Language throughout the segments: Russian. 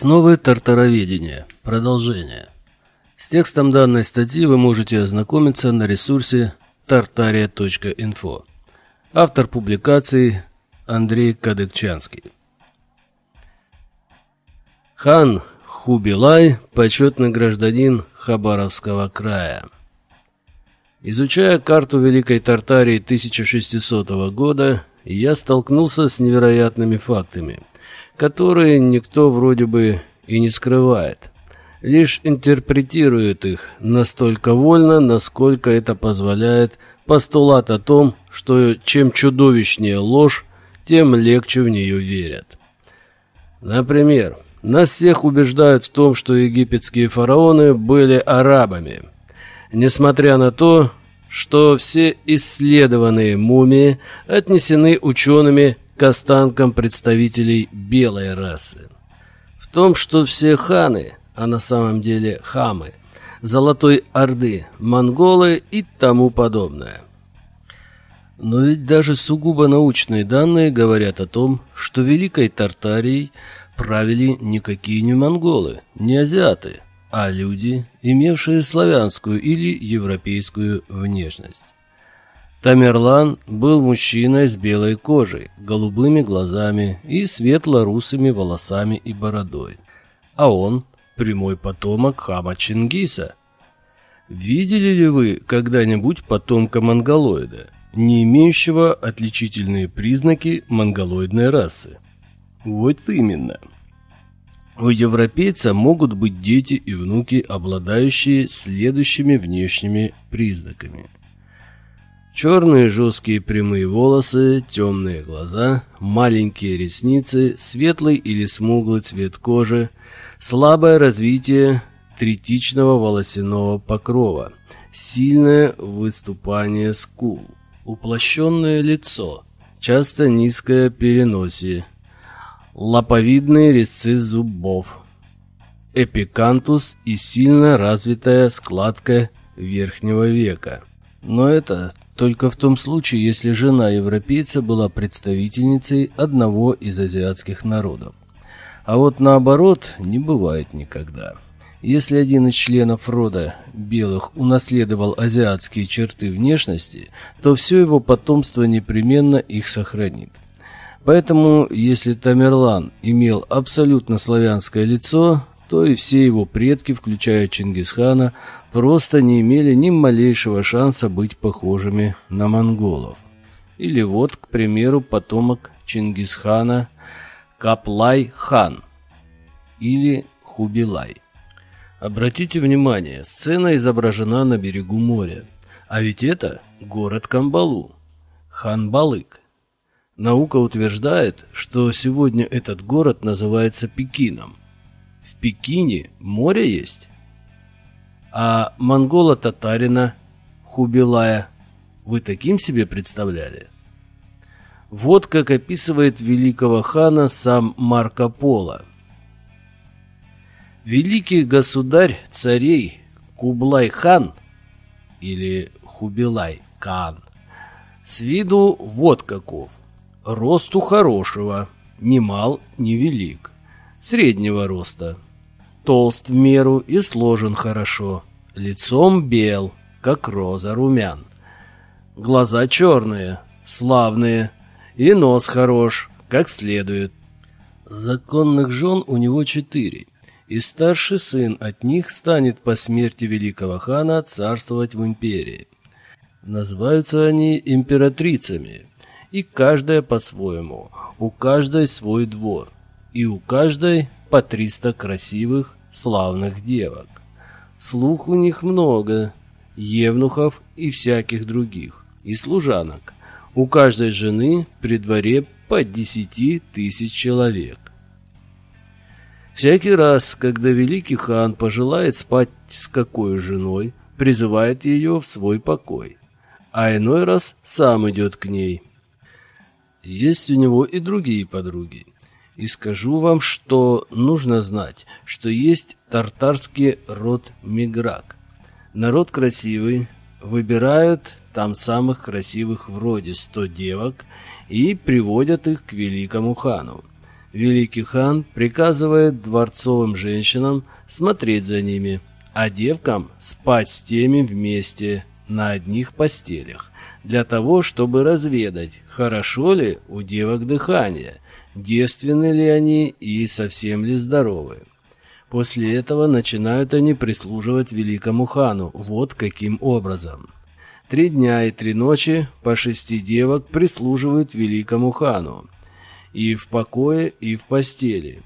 Основы тартароведения. Продолжение. С текстом данной статьи вы можете ознакомиться на ресурсе tartaria.info. Автор публикации Андрей Кадыкчанский. Хан Хубилай – почетный гражданин Хабаровского края. Изучая карту Великой Тартарии 1600 года, я столкнулся с невероятными фактами, которые никто вроде бы и не скрывает, лишь интерпретирует их настолько вольно, насколько это позволяет постулат о том, что чем чудовищнее ложь, тем легче в нее верят. Например, нас всех убеждают в том, что египетские фараоны были арабами. Несмотря на то, что все исследованные мумии отнесены учеными к останкам представителей белой расы. В том, что все ханы, а на самом деле хамы, Золотой Орды, монголы и тому подобное. Но ведь даже сугубо научные данные говорят о том, что Великой Тартарией – правили никакие не монголы, не азиаты, а люди, имевшие славянскую или европейскую внешность. Тамерлан был мужчиной с белой кожей, голубыми глазами и светло-русыми волосами и бородой. А он – прямой потомок хама Чингиса. Видели ли вы когда-нибудь потомка монголоида, не имеющего отличительные признаки монголоидной расы? Вот именно. У европейца могут быть дети и внуки, обладающие следующими внешними признаками. Черные жесткие прямые волосы, темные глаза, маленькие ресницы, светлый или смуглый цвет кожи, слабое развитие третичного волосяного покрова, сильное выступание скул, уплощенное лицо, часто низкое переносие, лопатовидные резцы зубов, эпикантус и сильно развитая складка верхнего века. Но это только в том случае, если жена европейца была представительницей одного из азиатских народов. А вот наоборот не бывает никогда. Если один из членов рода белых унаследовал азиатские черты внешности, то все его потомство непременно их сохранит. Поэтому, если Тамерлан имел абсолютно славянское лицо, то и все его предки, включая Чингисхана, просто не имели ни малейшего шанса быть похожими на монголов. Или вот, к примеру, потомок Чингисхана Каплай-хан или Хубилай. Обратите внимание, сцена изображена на берегу моря. А ведь это город Камбалу, Ханбалык. Наука утверждает, что сегодня этот город называется Пекином. В Пекине море есть. А монгола-татарина Хубилая вы таким себе представляли? Вот как описывает великого хана сам Марко Поло. Великий государь царей Кублай-хан или Хубилай-кан с виду вот каков – Росту хорошего, ни мал, ни велик, среднего роста. Толст в меру и сложен хорошо, лицом бел, как роза румян. Глаза черные, славные, и нос хорош, как следует. Законных жен у него четыре, и старший сын от них станет по смерти великого хана царствовать в империи. Называются они императрицами, и каждая по-своему, у каждой свой двор, и у каждой по триста красивых, славных девок. Слух у них много, евнухов и всяких других, и служанок. У каждой жены при дворе по десяти тысяч человек. Всякий раз, когда великий хан пожелает спать с какой женой, призывает ее в свой покой, а иной раз сам идет к ней – есть у него и другие подруги. И скажу вам, что нужно знать, что есть тартарский род Миграк. Народ красивый, выбирают там самых красивых вроде сто девок и приводят их к великому хану. Великий хан приказывает дворцовым женщинам смотреть за ними, а девкам спать с теми вместе на одних постелях, для того, чтобы разведать, хорошо ли у девок дыхание, девственны ли они и совсем ли здоровы. После этого начинают они прислуживать великому хану, вот каким образом. Три дня и три ночи по шести девок прислуживают великому хану, и в покое, и в постели.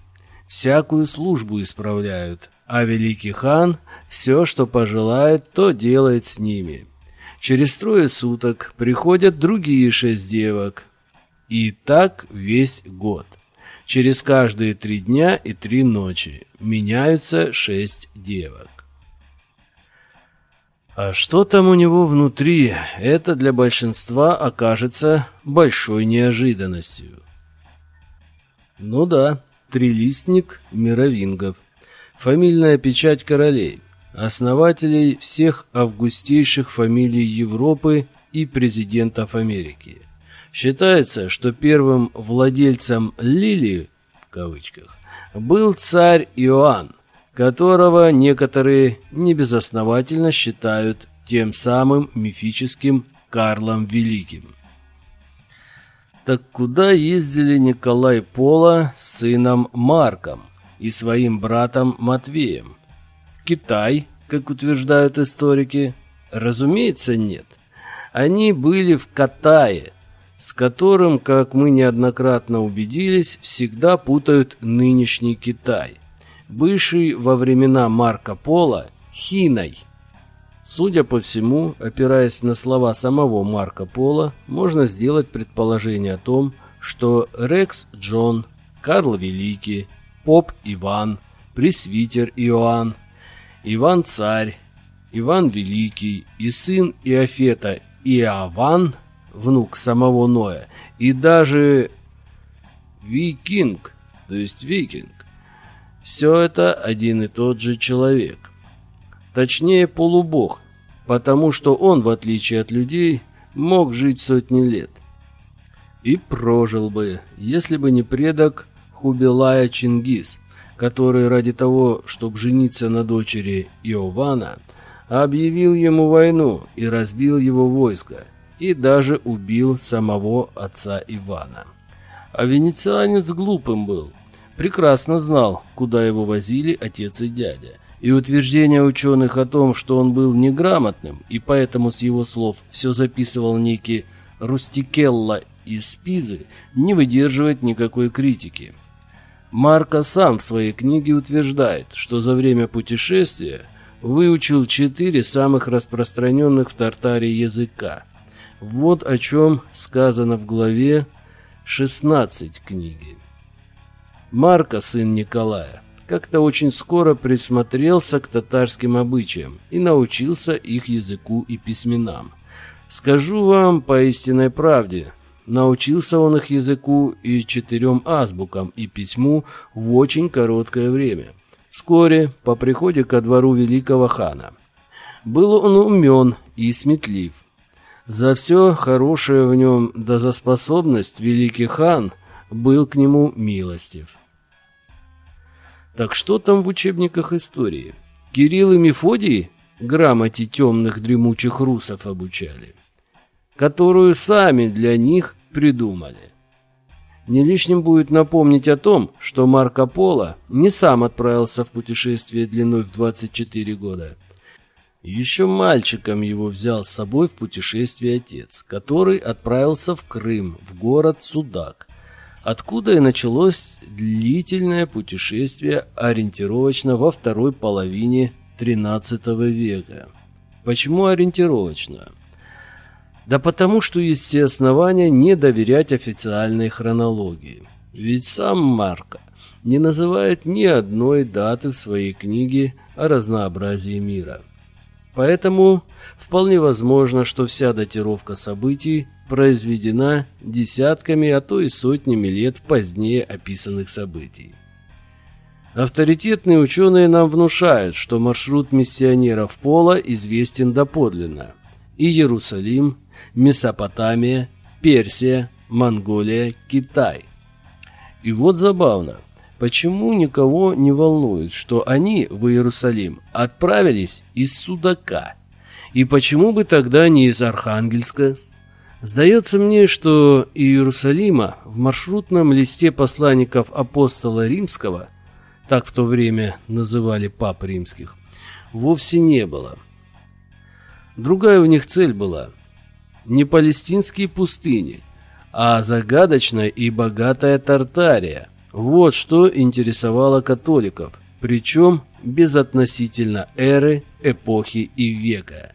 Всякую службу исправляют, а великий хан все, что пожелает, то делает с ними. Через трое суток приходят другие шесть девок, и так весь год. Через каждые три дня и три ночи меняются шесть девок. А что там у него внутри, это для большинства окажется большой неожиданностью. Ну да, трилистник мировингов. Фамильная печать королей, основателей всех августейших фамилий Европы и президентов Америки. Считается, что первым владельцем «Лилии» в кавычках был царь Иоанн, которого некоторые небезосновательно считают тем самым мифическим Карлом Великим. Так куда ездили Николай Пола с сыном Марком и своим братом Матвеем? В Китай, как утверждают историки? Разумеется, нет. Они были в Катае, с которым, как мы неоднократно убедились, всегда путают нынешний Китай, бывший во времена Марка Пола Хиной – Судя по всему, опираясь на слова самого Марка Пола, можно сделать предположение о том, что Рекс Джон, Карл Великий, Поп Иван, Пресвитер Иоанн, Иван Царь, Иван Великий и сын Иофета Иован, внук самого Ноя, и даже Викинг, то есть Викинг, все это один и тот же человек. Точнее, полубог, потому что он, в отличие от людей, мог жить сотни лет. И прожил бы, если бы не предок Хубилая Чингис, который ради того, чтобы жениться на дочери Иована, объявил ему войну и разбил его войско, и даже убил самого отца Ивана. А венецианец глупым был, прекрасно знал, куда его возили отец и дядя, и утверждение ученых о том, что он был неграмотным, и поэтому с его слов все записывал некий Рустикелла из Пизы, не выдерживает никакой критики. Марко сам в своей книге утверждает, что за время путешествия выучил четыре самых распространенных в Тартарии языка. Вот о чем сказано в главе 16 книги. Марко, сын Николая, как-то очень скоро присмотрелся к татарским обычаям и научился их языку и письменам. Скажу вам по истинной правде, научился он их языку и четырем азбукам и письму в очень короткое время. Вскоре, по приходе ко двору великого хана. Был он умен и сметлив. За все хорошее в нем, да за способность великий хан был к нему милостив. Так что там в учебниках истории? Кирилл и Мефодий грамоте темных дремучих русов обучали, которую сами для них придумали. Не лишним будет напомнить о том, что Марко Поло не сам отправился в путешествие длиной в 24 года. Еще мальчиком его взял с собой в путешествие отец, который отправился в Крым, в город Судак, откуда и началось длительное путешествие ориентировочно во второй половине XIII века. Почему ориентировочно? Да потому, что есть все основания не доверять официальной хронологии. Ведь сам Марко не называет ни одной даты в своей книге о разнообразии мира. Поэтому вполне возможно, что вся датировка событий произведена десятками, а то и сотнями лет позднее описанных событий. Авторитетные ученые нам внушают, что маршрут миссионеров Пола известен доподлинно. И Иерусалим, Месопотамия, Персия, Монголия, Китай. И вот забавно, почему никого не волнует, что они в Иерусалим отправились из Судака? И почему бы тогда не из Архангельска? Сдается мне, что Иерусалима в маршрутном листе посланников апостола Римского, так в то время называли пап римских, вовсе не было. Другая у них цель была не палестинские пустыни, а загадочная и богатая Тартария. Вот что интересовало католиков, причем безотносительно эры, эпохи и века.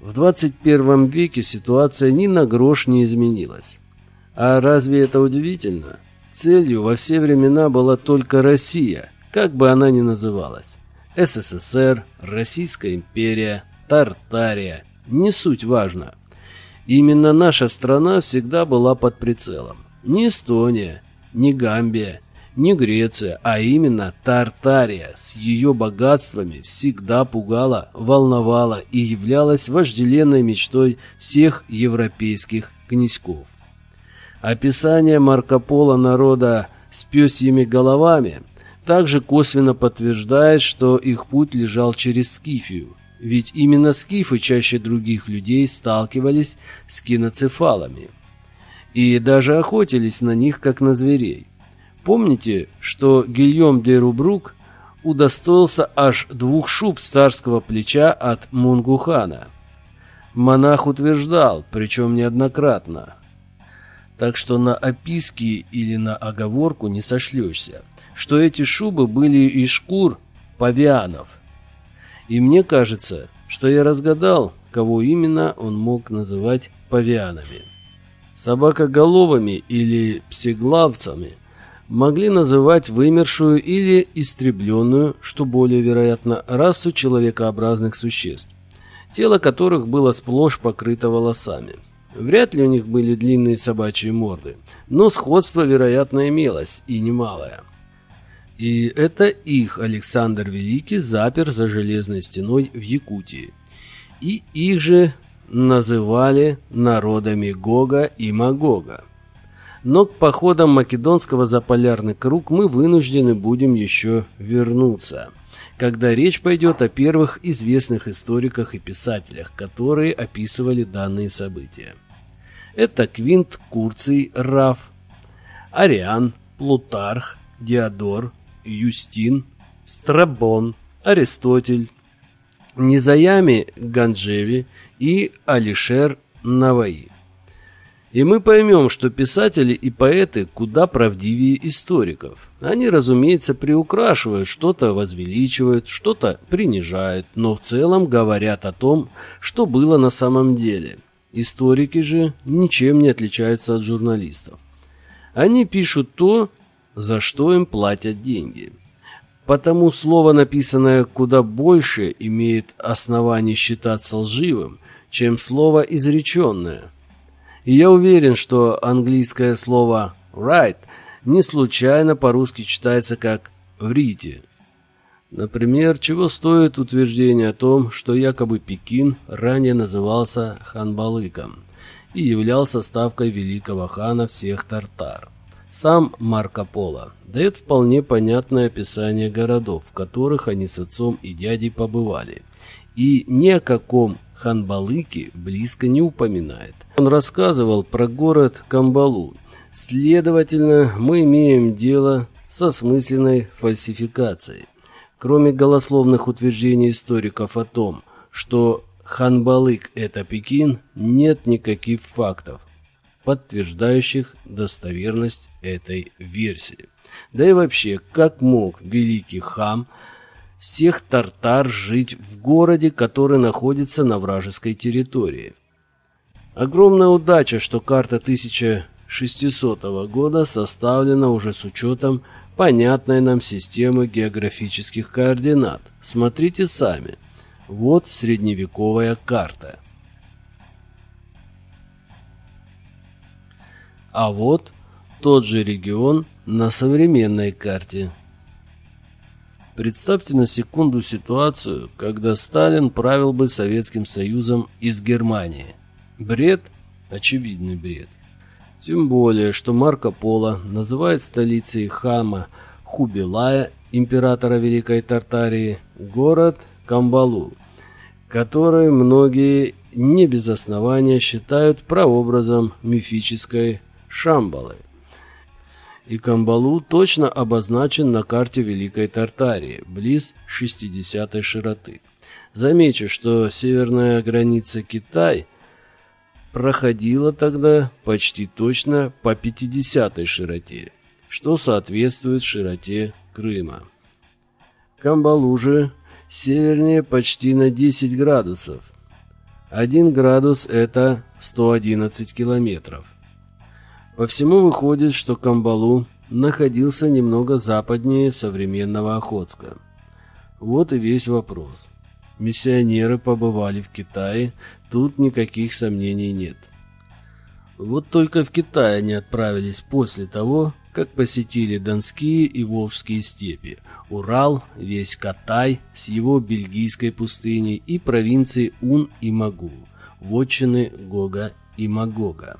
В 21 веке ситуация ни на грош не изменилась. А разве это удивительно? Целью во все времена была только Россия, как бы она ни называлась. СССР, Российская империя, Тартария. Не суть важно. Именно наша страна всегда была под прицелом. Не Эстония, не Гамбия, не Греция, а именно Тартария. С ее богатствами всегда пугала, волновала и являлась вожделенной мечтой всех европейских князьков. Описание Марко Поло народа с пёсьими головами также косвенно подтверждает, что их путь лежал через Скифию, ведь именно скифы чаще других людей сталкивались с киноцефалами и даже охотились на них, как на зверей. Помните, что Гильем де Рубрук удостоился аж двух шуб с царского плеча от Мунгухана? Монах утверждал, причем неоднократно. Так что на описки или на оговорку не сошлешься, что эти шубы были из шкур павианов. И мне кажется, что я разгадал, кого именно он мог называть павианами. Собакоголовыми или псеглавцами могли называть вымершую или истребленную, что более вероятно, расу человекообразных существ, тело которых было сплошь покрыто волосами. Вряд ли у них были длинные собачьи морды, но сходство, вероятно, имелось, и немалое. И это их Александр Великий запер за железной стеной в Якутии. И их же называли народами Гога и Магога. Но к походам Македонского за полярный круг мы вынуждены будем еще вернуться, когда речь пойдет о первых известных историках и писателях, которые описывали данные события. Это Квинт Курций Раф, Ариан, Плутарх, Диодор, Юстин, Страбон, Аристотель, Низаями Ганджеви и Алишер Наваи. И мы поймем, что писатели и поэты куда правдивее историков. Они, разумеется, приукрашивают, что-то возвеличивают, что-то принижают, но в целом говорят о том, что было на самом деле. Историки же ничем не отличаются от журналистов. Они пишут то, за что им платят деньги. Потому слово, написанное куда больше, имеет основание считаться лживым, чем слово изреченное – и я уверен, что английское слово «right» не случайно по-русски читается как «врите». Например, чего стоит утверждение о том, что якобы Пекин ранее назывался Ханбалыком и являлся ставкой великого хана всех тартар. Сам Марко Поло дает вполне понятное описание городов, в которых они с отцом и дядей побывали, и ни о каком Ханбалыке близко не упоминает. Он рассказывал про город Камбалу. Следовательно, мы имеем дело со смысленной фальсификацией. Кроме голословных утверждений историков о том, что Ханбалык – это Пекин, нет никаких фактов, подтверждающих достоверность этой версии. Да и вообще, как мог великий хам – всех тартар жить в городе, который находится на вражеской территории. Огромная удача, что карта 1600 года составлена уже с учетом понятной нам системы географических координат. Смотрите сами. Вот средневековая карта. А вот тот же регион на современной карте. Представьте на секунду ситуацию, когда Сталин правил бы Советским Союзом из Германии. Бред? Очевидный бред. Тем более, что Марко Поло называет столицей хама Хубилая, императора Великой Тартарии, город Камбалу, который многие не без основания считают прообразом мифической Шамбалы. И Камбалу точно обозначен на карте Великой Тартарии, близ 60-й широты. Замечу, что северная граница Китай проходила тогда почти точно по 50-й широте, что соответствует широте Крыма. Камбалу же севернее почти на 10 градусов. 1 градус – это 111 километров. По всему выходит, что Камбалу находился немного западнее современного Охотска. Вот и весь вопрос. Миссионеры побывали в Китае, тут никаких сомнений нет. Вот только в Китай они отправились после того, как посетили Донские и Волжские степи, Урал, весь Катай с его бельгийской пустыней и провинции Ун и Магу, вотчины Гога и Магога.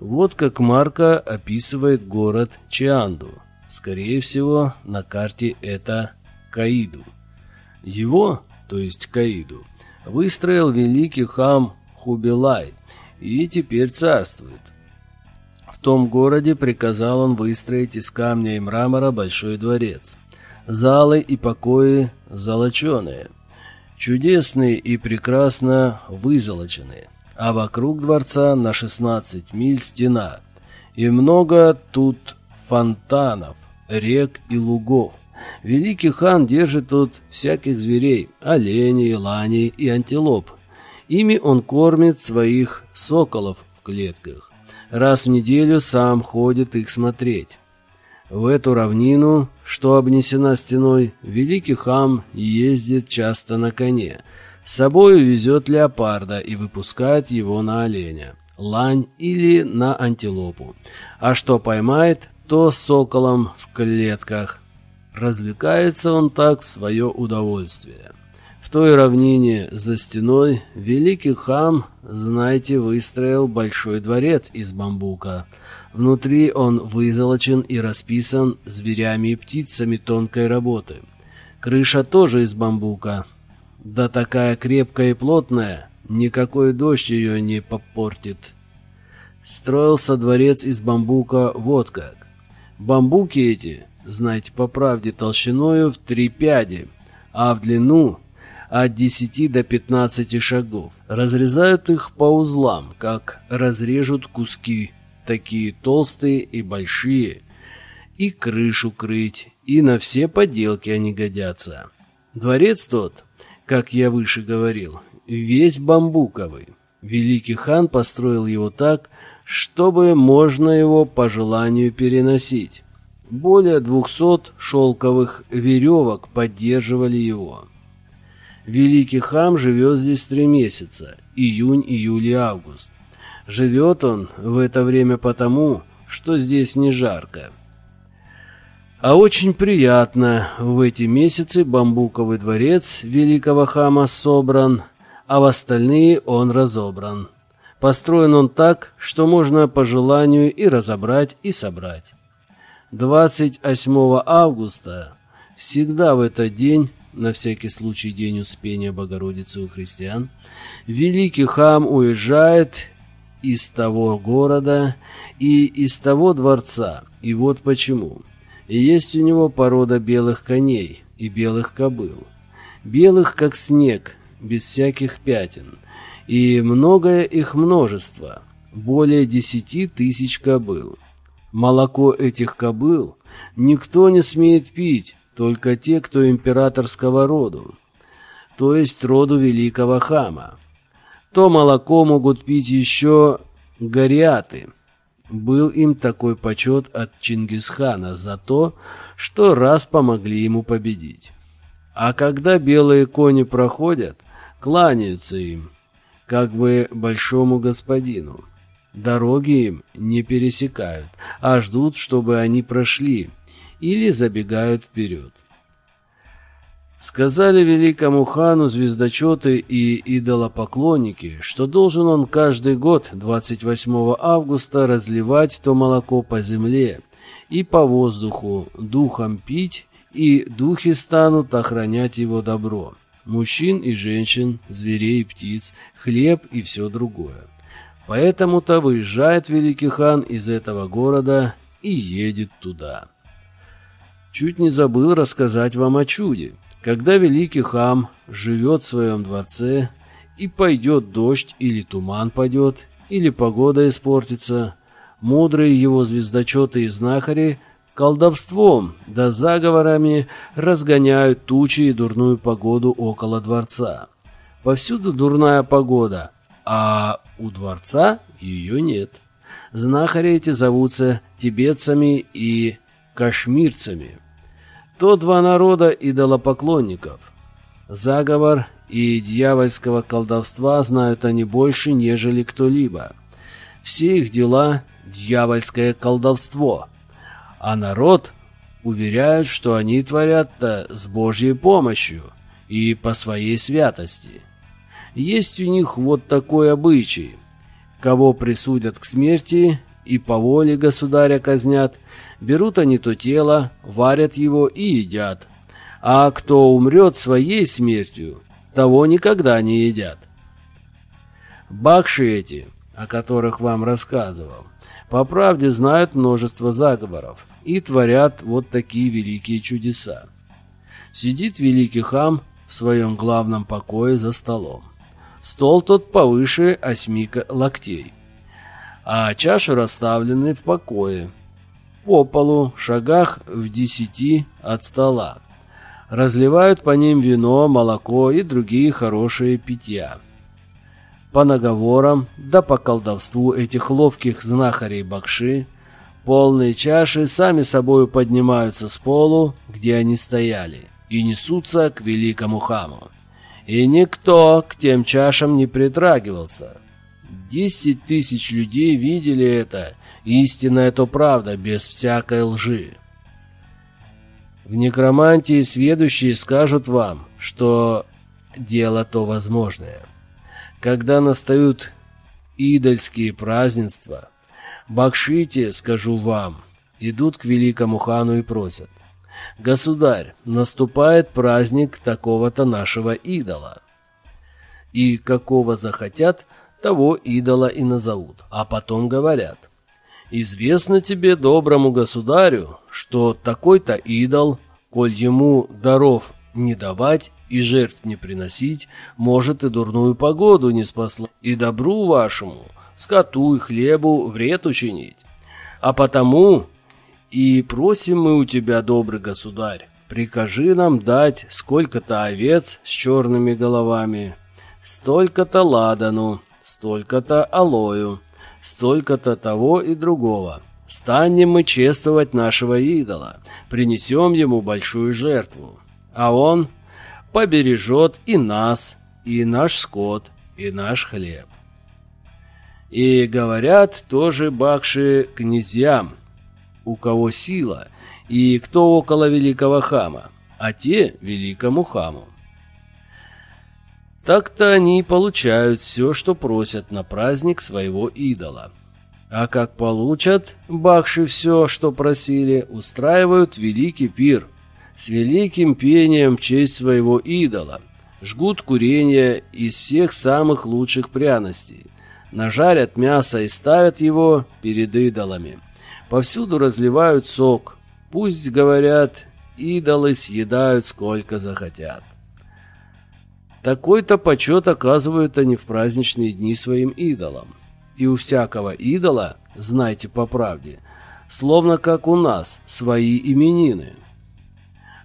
Вот как Марка описывает город Чианду. Скорее всего, на карте это Каиду. Его, то есть Каиду, выстроил великий хам Хубилай и теперь царствует. В том городе приказал он выстроить из камня и мрамора большой дворец. Залы и покои золоченые, чудесные и прекрасно вызолоченные, а вокруг дворца на 16 миль стена, и много тут фонтанов, рек и лугов. Великий хан держит тут всяких зверей, оленей, ланей и антилоп. Ими он кормит своих соколов в клетках раз в неделю сам ходит их смотреть. В эту равнину, что обнесена стеной, великий хам ездит часто на коне. С собой везет леопарда и выпускает его на оленя, лань или на антилопу. А что поймает, то соколом в клетках. Развлекается он так в свое удовольствие. В той равнине за стеной великий хам, знаете, выстроил большой дворец из бамбука. Внутри он вызолочен и расписан зверями и птицами тонкой работы. Крыша тоже из бамбука. Да такая крепкая и плотная, никакой дождь ее не попортит. Строился дворец из бамбука вот как. Бамбуки эти, знаете, по правде, толщиною в три пяди, а в длину от 10 до 15 шагов. Разрезают их по узлам, как разрежут куски, такие толстые и большие. И крышу крыть, и на все поделки они годятся. Дворец тот, как я выше говорил, весь бамбуковый. Великий хан построил его так, чтобы можно его по желанию переносить. Более двухсот шелковых веревок поддерживали его. Великий хам живет здесь три месяца – июнь, июль и август. Живет он в это время потому, что здесь не жарко. А очень приятно, в эти месяцы бамбуковый дворец великого хама собран, а в остальные он разобран. Построен он так, что можно по желанию и разобрать, и собрать. 28 августа всегда в этот день на всякий случай день Успения Богородицы у христиан, великий хам уезжает из того города и из того дворца. И вот почему. Есть у него порода белых коней и белых кобыл. Белых, как снег, без всяких пятен. И многое их множество, более десяти тысяч кобыл. Молоко этих кобыл никто не смеет пить, только те, кто императорского роду, то есть роду великого хама. То молоко могут пить еще гориаты. Был им такой почет от Чингисхана за то, что раз помогли ему победить. А когда белые кони проходят, кланяются им, как бы большому господину. Дороги им не пересекают, а ждут, чтобы они прошли, или забегают вперед. Сказали великому хану звездочеты и идолопоклонники, что должен он каждый год 28 августа разливать то молоко по земле и по воздуху, духом пить, и духи станут охранять его добро. Мужчин и женщин, зверей и птиц, хлеб и все другое. Поэтому-то выезжает великий хан из этого города и едет туда. Чуть не забыл рассказать вам о чуде. Когда великий хам живет в своем дворце, и пойдет дождь или туман падет, или погода испортится, мудрые его звездочеты и знахари колдовством да заговорами разгоняют тучи и дурную погоду около дворца. Повсюду дурная погода, а у дворца ее нет. Знахари эти зовутся тибетцами и кашмирцами. То два народа идолопоклонников. Заговор и дьявольского колдовства знают они больше, нежели кто-либо. Все их дела – дьявольское колдовство. А народ уверяют, что они творят-то с Божьей помощью и по своей святости. Есть у них вот такой обычай. Кого присудят к смерти и по воле государя казнят – Берут они то тело, варят его и едят. А кто умрет своей смертью, того никогда не едят. Бакши эти, о которых вам рассказывал, по правде знают множество заговоров и творят вот такие великие чудеса. Сидит великий хам в своем главном покое за столом. Стол тот повыше осьми локтей, а чаши расставлены в покое, по полу, шагах в десяти от стола. Разливают по ним вино, молоко и другие хорошие питья. По наговорам, да по колдовству этих ловких знахарей Бакши, полные чаши сами собою поднимаются с полу, где они стояли, и несутся к великому хаму. И никто к тем чашам не притрагивался. Десять тысяч людей видели это Истина — это правда, без всякой лжи. В некромантии сведущие скажут вам, что дело то возможное. Когда настают идольские празднества, бакшите, скажу вам, идут к великому хану и просят. «Государь, наступает праздник такого-то нашего идола». И какого захотят, того идола и назовут, а потом говорят. Известно тебе, доброму государю, что такой-то идол, коль ему даров не давать и жертв не приносить, может и дурную погоду не спасла, и добру вашему, скоту и хлебу вред учинить. А потому и просим мы у тебя, добрый государь, прикажи нам дать сколько-то овец с черными головами, столько-то ладану, столько-то алою, столько-то того и другого. Станем мы чествовать нашего идола, принесем ему большую жертву, а он побережет и нас, и наш скот, и наш хлеб. И говорят тоже бакши князьям, у кого сила, и кто около великого хама, а те великому хаму. Так-то они получают все, что просят на праздник своего идола. А как получат бахши все, что просили, устраивают великий пир с великим пением в честь своего идола, жгут курение из всех самых лучших пряностей, нажарят мясо и ставят его перед идолами. Повсюду разливают сок, пусть, говорят, идолы съедают сколько захотят. Такой-то почет оказывают они в праздничные дни своим идолам. И у всякого идола, знайте по правде, словно как у нас, свои именины.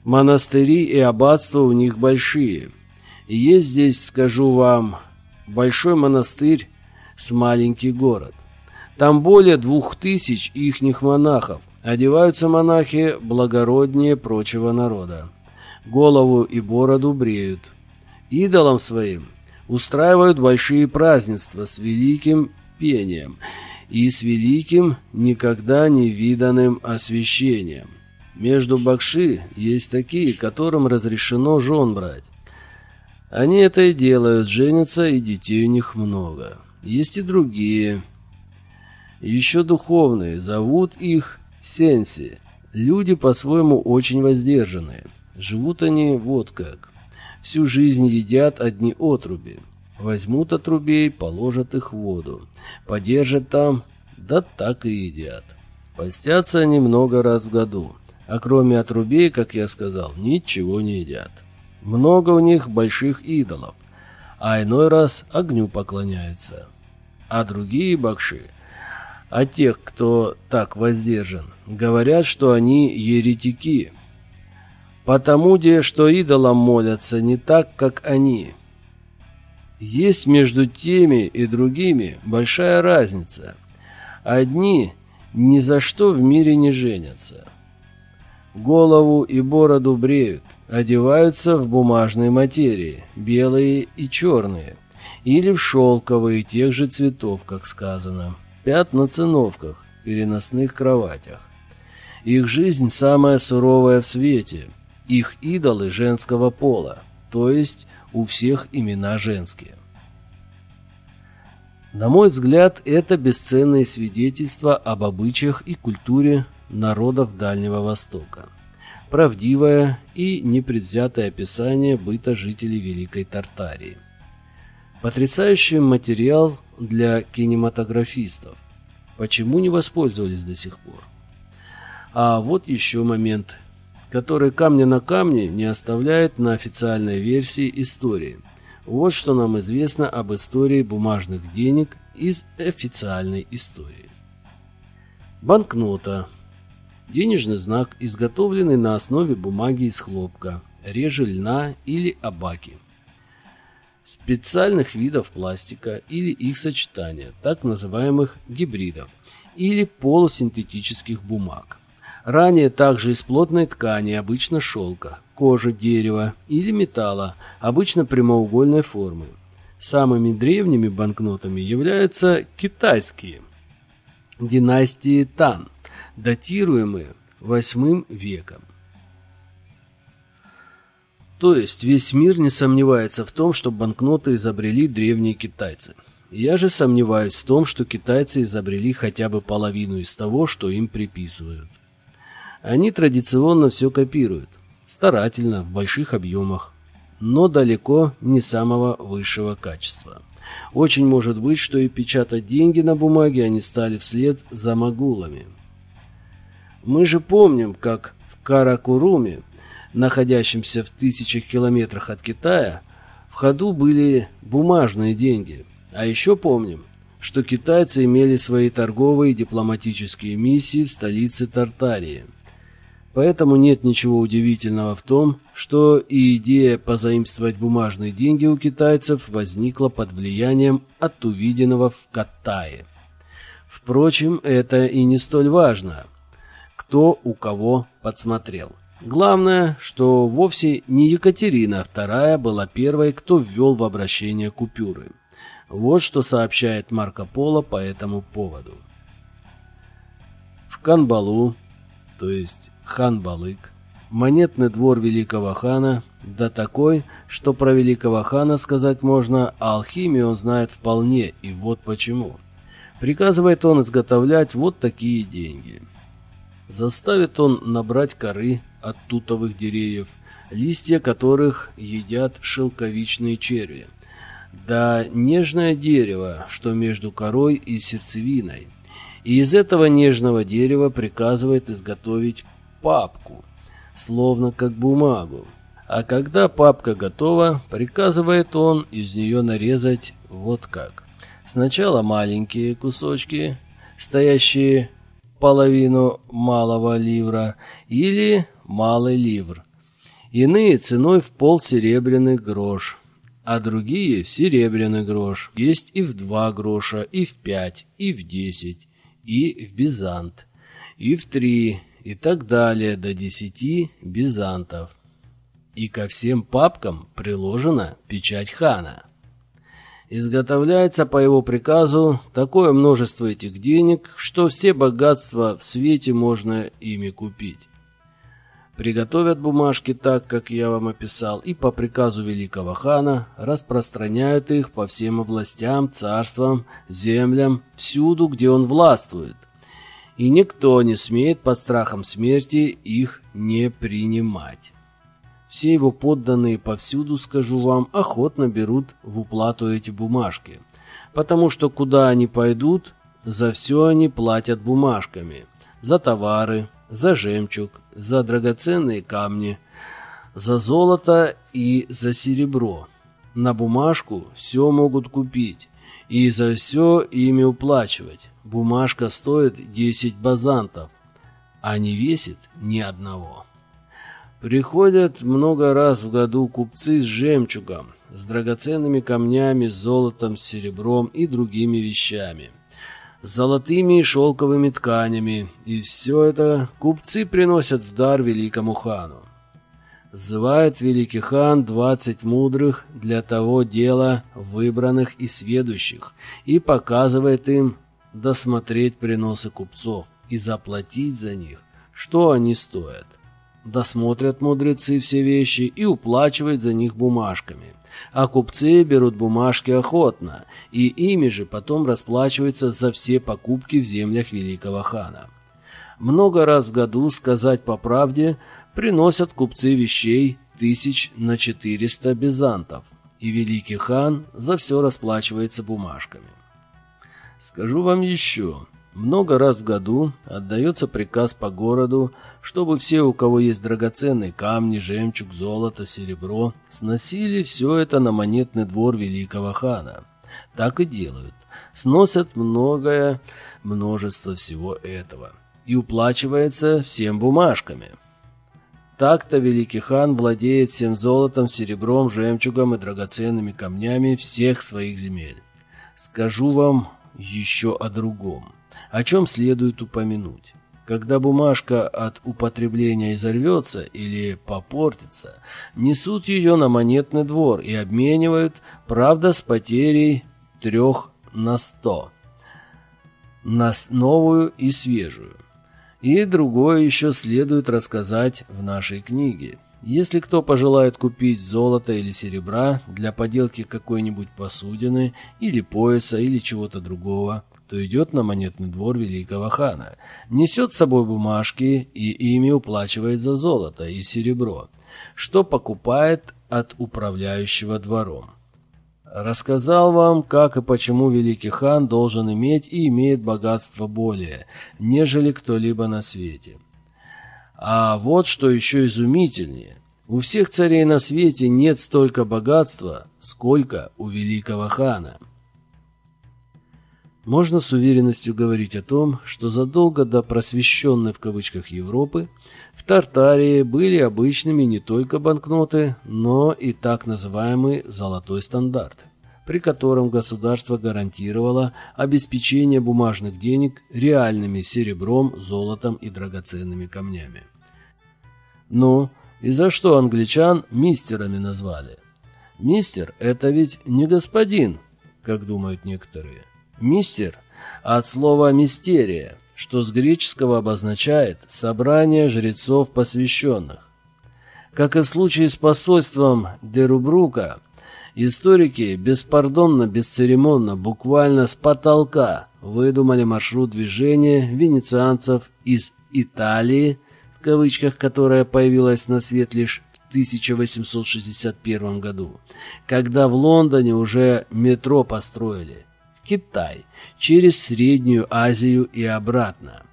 Монастыри и аббатства у них большие. И есть здесь, скажу вам, большой монастырь с маленький город. Там более двух тысяч ихних монахов. Одеваются монахи благороднее прочего народа. Голову и бороду бреют идолам своим устраивают большие празднества с великим пением и с великим никогда не виданным освящением. Между бакши есть такие, которым разрешено жен брать. Они это и делают, женятся, и детей у них много. Есть и другие, еще духовные, зовут их сенси. Люди по-своему очень воздержанные. Живут они вот как. Всю жизнь едят одни отруби. Возьмут отрубей, положат их в воду. Подержат там, да так и едят. Постятся они много раз в году. А кроме отрубей, как я сказал, ничего не едят. Много у них больших идолов. А иной раз огню поклоняются. А другие бакши а тех, кто так воздержан, говорят, что они еретики. Потому де, что идолам молятся не так, как они. Есть между теми и другими большая разница. Одни ни за что в мире не женятся. Голову и бороду бреют, одеваются в бумажной материи, белые и черные, или в шелковые тех же цветов, как сказано спят на циновках, переносных кроватях. Их жизнь самая суровая в свете. Их идолы женского пола, то есть у всех имена женские. На мой взгляд, это бесценные свидетельства об обычаях и культуре народов Дальнего Востока. Правдивое и непредвзятое описание быта жителей Великой Тартарии. Потрясающий материал для кинематографистов. Почему не воспользовались до сих пор? А вот еще момент, который камня на камне не оставляет на официальной версии истории. Вот что нам известно об истории бумажных денег из официальной истории. Банкнота. Денежный знак, изготовленный на основе бумаги из хлопка, реже льна или абаки специальных видов пластика или их сочетания, так называемых гибридов, или полусинтетических бумаг. Ранее также из плотной ткани, обычно шелка, кожи, дерева или металла, обычно прямоугольной формы. Самыми древними банкнотами являются китайские династии Тан, датируемые VIII веком. То есть весь мир не сомневается в том, что банкноты изобрели древние китайцы. Я же сомневаюсь в том, что китайцы изобрели хотя бы половину из того, что им приписывают. Они традиционно все копируют, старательно, в больших объемах, но далеко не самого высшего качества. Очень может быть, что и печатать деньги на бумаге они стали вслед за могулами. Мы же помним, как в Каракуруме находящемся в тысячах километрах от Китая, в ходу были бумажные деньги. А еще помним, что китайцы имели свои торговые и дипломатические миссии в столице Тартарии. Поэтому нет ничего удивительного в том, что и идея позаимствовать бумажные деньги у китайцев возникла под влиянием от увиденного в Катае. Впрочем, это и не столь важно, кто у кого подсмотрел. Главное, что вовсе не Екатерина II была первой, кто ввел в обращение купюры. Вот что сообщает Марко Поло по этому поводу. В Канбалу, то есть Хан-Балык, монетный двор великого хана, да такой, что про великого хана сказать можно, а алхимию он знает вполне, и вот почему. Приказывает он изготовлять вот такие деньги. Заставит он набрать коры, от тутовых деревьев, листья которых едят шелковичные черви. Да нежное дерево, что между корой и сердцевиной. И из этого нежного дерева приказывает изготовить папку, словно как бумагу. А когда папка готова, приказывает он из нее нарезать вот как. Сначала маленькие кусочки, стоящие половину малого ливра, или малый ливр. Иные ценой в пол серебряный грош, а другие в серебряный грош. Есть и в два гроша, и в пять, и в десять, и в бизант, и в три, и так далее до десяти бизантов. И ко всем папкам приложена печать хана. Изготовляется по его приказу такое множество этих денег, что все богатства в свете можно ими купить. приготовят бумажки так, как я вам описал, и по приказу великого хана распространяют их по всем областям, царствам, землям, всюду, где он властвует. И никто не смеет под страхом смерти их не принимать. Все его подданные повсюду, скажу вам, охотно берут в уплату эти бумажки, потому что куда они пойдут, за все они платят бумажками, за товары, за жемчуг, за драгоценные камни, за золото и за серебро. На бумажку все могут купить и за все ими уплачивать. Бумажка стоит 10 базантов, а не весит ни одного. Приходят много раз в году купцы с жемчугом, с драгоценными камнями, золотом, серебром и другими вещами золотыми и шелковыми тканями, и все это купцы приносят в дар великому хану. Зывает великий хан двадцать мудрых для того дела выбранных и сведущих и показывает им досмотреть приносы купцов и заплатить за них, что они стоят. Досмотрят мудрецы все вещи и уплачивают за них бумажками – а купцы берут бумажки охотно, и ими же потом расплачиваются за все покупки в землях великого хана. Много раз в году, сказать по правде, приносят купцы вещей тысяч на четыреста безантов, и великий хан за все расплачивается бумажками. Скажу вам еще, много раз в году отдается приказ по городу, чтобы все, у кого есть драгоценные камни, жемчуг, золото, серебро, сносили все это на монетный двор великого хана. Так и делают. Сносят многое, множество всего этого. И уплачивается всем бумажками. Так-то великий хан владеет всем золотом, серебром, жемчугом и драгоценными камнями всех своих земель. Скажу вам еще о другом о чем следует упомянуть. Когда бумажка от употребления изорвется или попортится, несут ее на монетный двор и обменивают, правда, с потерей трех на сто, на новую и свежую. И другое еще следует рассказать в нашей книге. Если кто пожелает купить золото или серебра для поделки какой-нибудь посудины или пояса или чего-то другого, то идет на монетный двор великого хана, несет с собой бумажки и ими уплачивает за золото и серебро, что покупает от управляющего двором. Рассказал вам, как и почему великий хан должен иметь и имеет богатство более, нежели кто-либо на свете. А вот что еще изумительнее. У всех царей на свете нет столько богатства, сколько у великого хана. Можно с уверенностью говорить о том, что задолго до просвещенной в кавычках Европы в Тартарии были обычными не только банкноты, но и так называемый «золотой стандарт», при котором государство гарантировало обеспечение бумажных денег реальными серебром, золотом и драгоценными камнями. Ну, и за что англичан мистерами назвали? Мистер – это ведь не господин, как думают некоторые – Мистер от слова «мистерия», что с греческого обозначает «собрание жрецов посвященных». Как и в случае с посольством Дерубрука, историки беспардонно, бесцеремонно, буквально с потолка выдумали маршрут движения венецианцев из Италии, в кавычках, которая появилась на свет лишь в 1861 году, когда в Лондоне уже метро построили – Китай, через Среднюю Азию и обратно.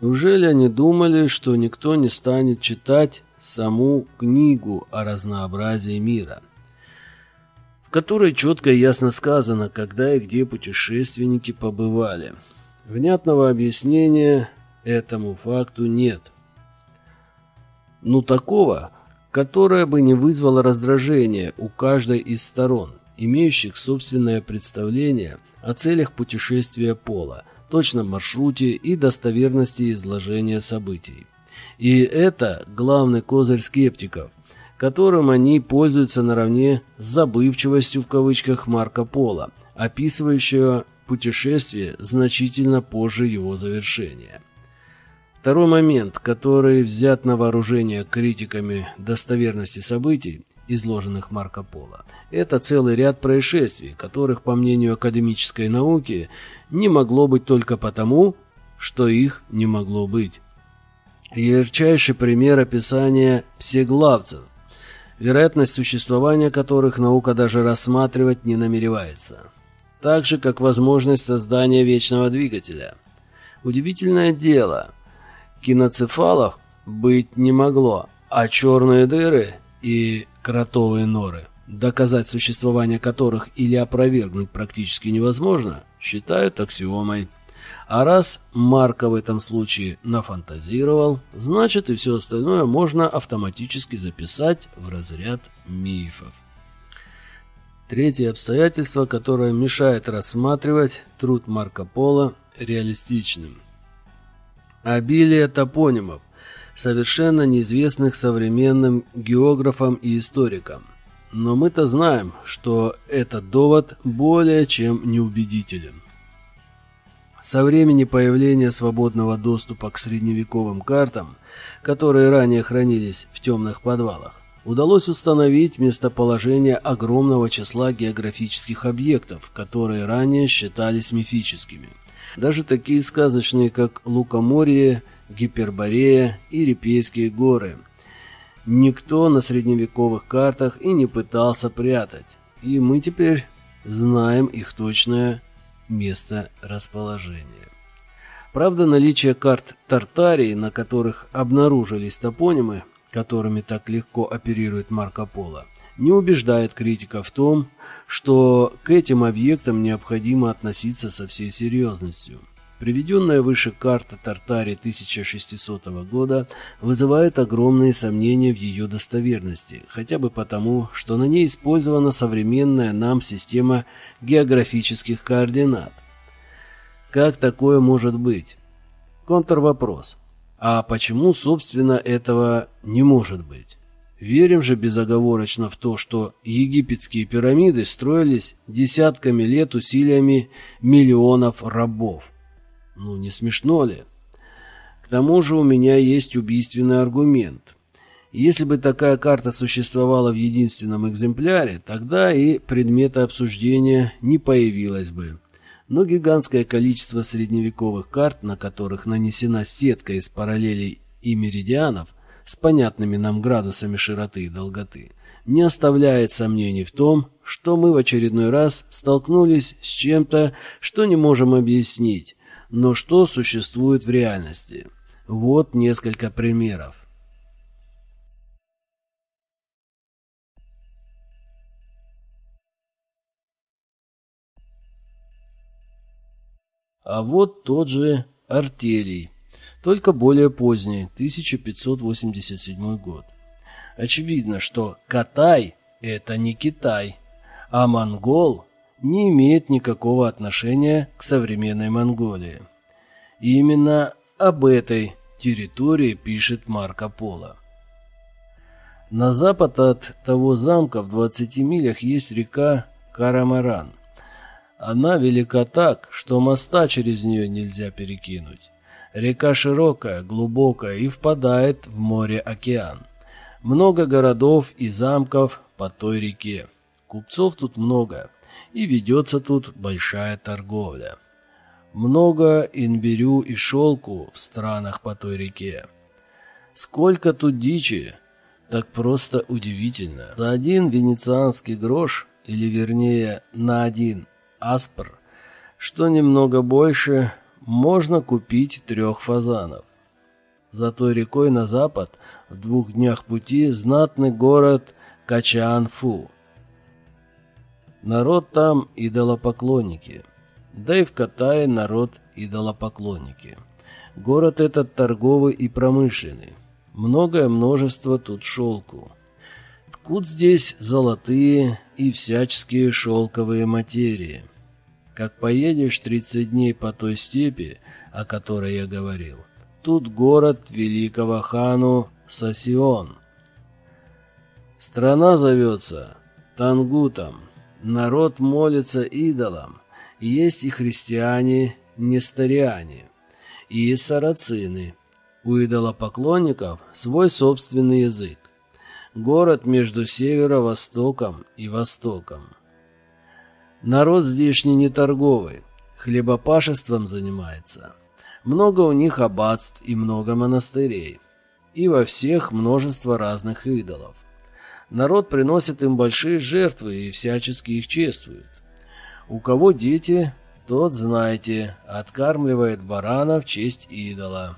Неужели они думали, что никто не станет читать саму книгу о разнообразии мира, в которой четко и ясно сказано, когда и где путешественники побывали? Внятного объяснения этому факту нет. Ну такого, которое бы не вызвало раздражение у каждой из сторон, имеющих собственное представление о целях путешествия Пола, точном маршруте и достоверности изложения событий. И это главный козырь скептиков, которым они пользуются наравне с забывчивостью в кавычках Марко Пола, описывающего путешествие значительно позже его завершения. Второй момент, который взят на вооружение критиками достоверности событий, изложенных Марко Поло, это целый ряд происшествий, которых, по мнению академической науки, не могло быть только потому, что их не могло быть. Ярчайший пример описания всеглавцев, вероятность существования которых наука даже рассматривать не намеревается. Так же, как возможность создания вечного двигателя. Удивительное дело, киноцефалов быть не могло, а черные дыры и кротовые норы, доказать существование которых или опровергнуть практически невозможно, считают аксиомой. А раз Марко в этом случае нафантазировал, значит и все остальное можно автоматически записать в разряд мифов. Третье обстоятельство, которое мешает рассматривать труд Марко Поло реалистичным. Обилие топонимов, совершенно неизвестных современным географам и историкам. Но мы-то знаем, что этот довод более чем неубедителен. Со времени появления свободного доступа к средневековым картам, которые ранее хранились в темных подвалах, удалось установить местоположение огромного числа географических объектов, которые ранее считались мифическими. Даже такие сказочные, как Лукоморье, Гиперборея и Репейские горы. Никто на средневековых картах и не пытался прятать, и мы теперь знаем их точное место расположения. Правда, наличие карт Тартарии, на которых обнаружились топонимы, которыми так легко оперирует Марко Поло, не убеждает критика в том, что к этим объектам необходимо относиться со всей серьезностью. Приведенная выше карта Тартарии 1600 года вызывает огромные сомнения в ее достоверности, хотя бы потому, что на ней использована современная нам система географических координат. Как такое может быть? Контрвопрос. А почему, собственно, этого не может быть? Верим же безоговорочно в то, что египетские пирамиды строились десятками лет усилиями миллионов рабов – ну, не смешно ли? К тому же у меня есть убийственный аргумент. Если бы такая карта существовала в единственном экземпляре, тогда и предмета обсуждения не появилось бы. Но гигантское количество средневековых карт, на которых нанесена сетка из параллелей и меридианов с понятными нам градусами широты и долготы, не оставляет сомнений в том, что мы в очередной раз столкнулись с чем-то, что не можем объяснить, но что существует в реальности. Вот несколько примеров. А вот тот же Артелий, только более поздний, 1587 год. Очевидно, что Катай – это не Китай, а монгол не имеет никакого отношения к современной Монголии. И именно об этой территории пишет Марко Поло. На запад от того замка в 20 милях есть река Карамаран. Она велика так, что моста через нее нельзя перекинуть. Река широкая, глубокая и впадает в море-океан. Много городов и замков по той реке. Купцов тут много и ведется тут большая торговля. Много инбирю и шелку в странах по той реке. Сколько тут дичи, так просто удивительно. За один венецианский грош, или вернее на один аспр, что немного больше, можно купить трех фазанов. За той рекой на запад, в двух днях пути, знатный город Качаанфу – Народ там идолопоклонники. Да и в Катае народ идолопоклонники. Город этот торговый и промышленный. Многое множество тут шелку. Ткут здесь золотые и всяческие шелковые материи. Как поедешь 30 дней по той степи, о которой я говорил, тут город великого хану Сасион. Страна зовется Тангутом. Народ молится идолам. Есть и христиане, несториане, и сарацины, У идолопоклонников свой собственный язык. Город между северо-востоком и востоком. Народ здешний не торговый, хлебопашеством занимается. Много у них аббатств и много монастырей. И во всех множество разных идолов. Народ приносит им большие жертвы и всячески их чествует. У кого дети, тот, знаете, откармливает барана в честь идола.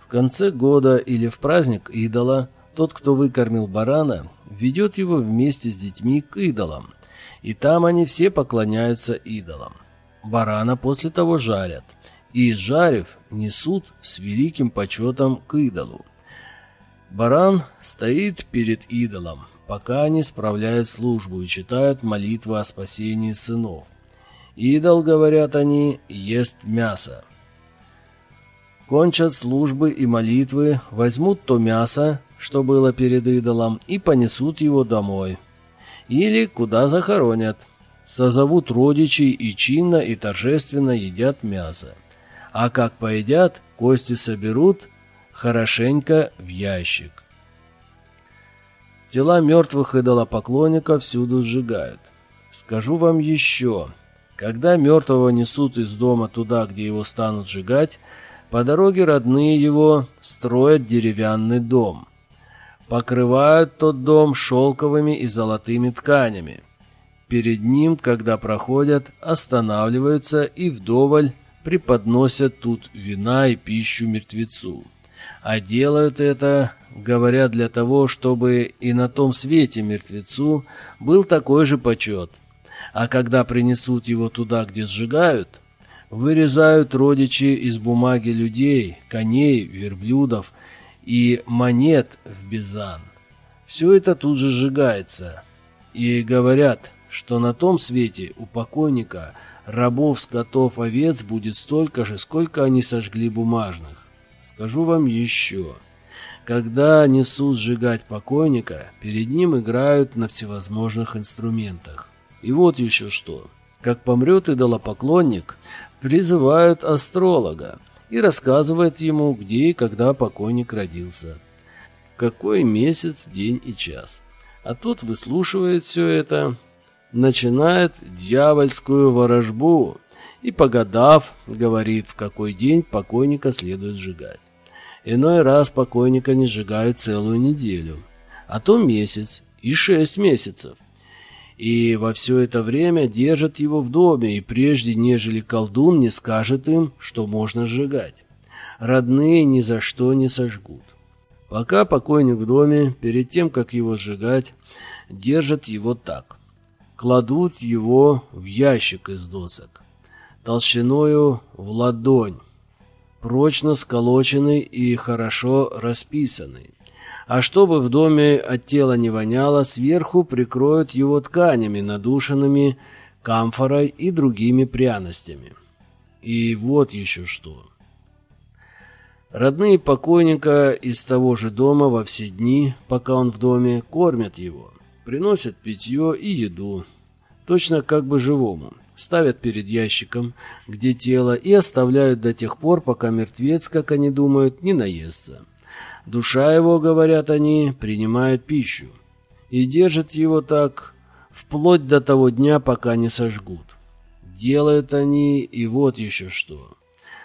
В конце года или в праздник идола тот, кто выкормил барана, ведет его вместе с детьми к идолам, и там они все поклоняются идолам. Барана после того жарят, и, жарив, несут с великим почетом к идолу. Баран стоит перед идолом, пока они справляют службу и читают молитвы о спасении сынов. Идол, говорят они, ест мясо. Кончат службы и молитвы, возьмут то мясо, что было перед идолом, и понесут его домой. Или куда захоронят. Созовут родичей и чинно и торжественно едят мясо. А как поедят, кости соберут хорошенько в ящик. Тела мертвых идолопоклонников всюду сжигают. Скажу вам еще, когда мертвого несут из дома туда, где его станут сжигать, по дороге родные его строят деревянный дом. Покрывают тот дом шелковыми и золотыми тканями. Перед ним, когда проходят, останавливаются и вдоволь преподносят тут вина и пищу мертвецу. А делают это, говорят, для того, чтобы и на том свете мертвецу был такой же почет. А когда принесут его туда, где сжигают, вырезают родичи из бумаги людей, коней, верблюдов и монет в безан. Все это тут же сжигается. И говорят, что на том свете у покойника рабов, скотов, овец будет столько же, сколько они сожгли бумажных. Скажу вам еще. Когда несут сжигать покойника, перед ним играют на всевозможных инструментах. И вот еще что. Как помрет идолопоклонник, призывают астролога и рассказывают ему, где и когда покойник родился. Какой месяц, день и час. А тот выслушивает все это, начинает дьявольскую ворожбу и, погадав, говорит, в какой день покойника следует сжигать. Иной раз покойника не сжигают целую неделю, а то месяц и шесть месяцев. И во все это время держат его в доме, и прежде, нежели колдун не скажет им, что можно сжигать. Родные ни за что не сожгут. Пока покойник в доме, перед тем, как его сжигать, держат его так. Кладут его в ящик из досок толщиною в ладонь, прочно сколоченный и хорошо расписанный. А чтобы в доме от тела не воняло, сверху прикроют его тканями, надушенными камфорой и другими пряностями. И вот еще что. Родные покойника из того же дома во все дни, пока он в доме, кормят его, приносят питье и еду, точно как бы живому ставят перед ящиком, где тело, и оставляют до тех пор, пока мертвец, как они думают, не наестся. Душа его, говорят они, принимает пищу и держит его так вплоть до того дня, пока не сожгут. Делают они и вот еще что.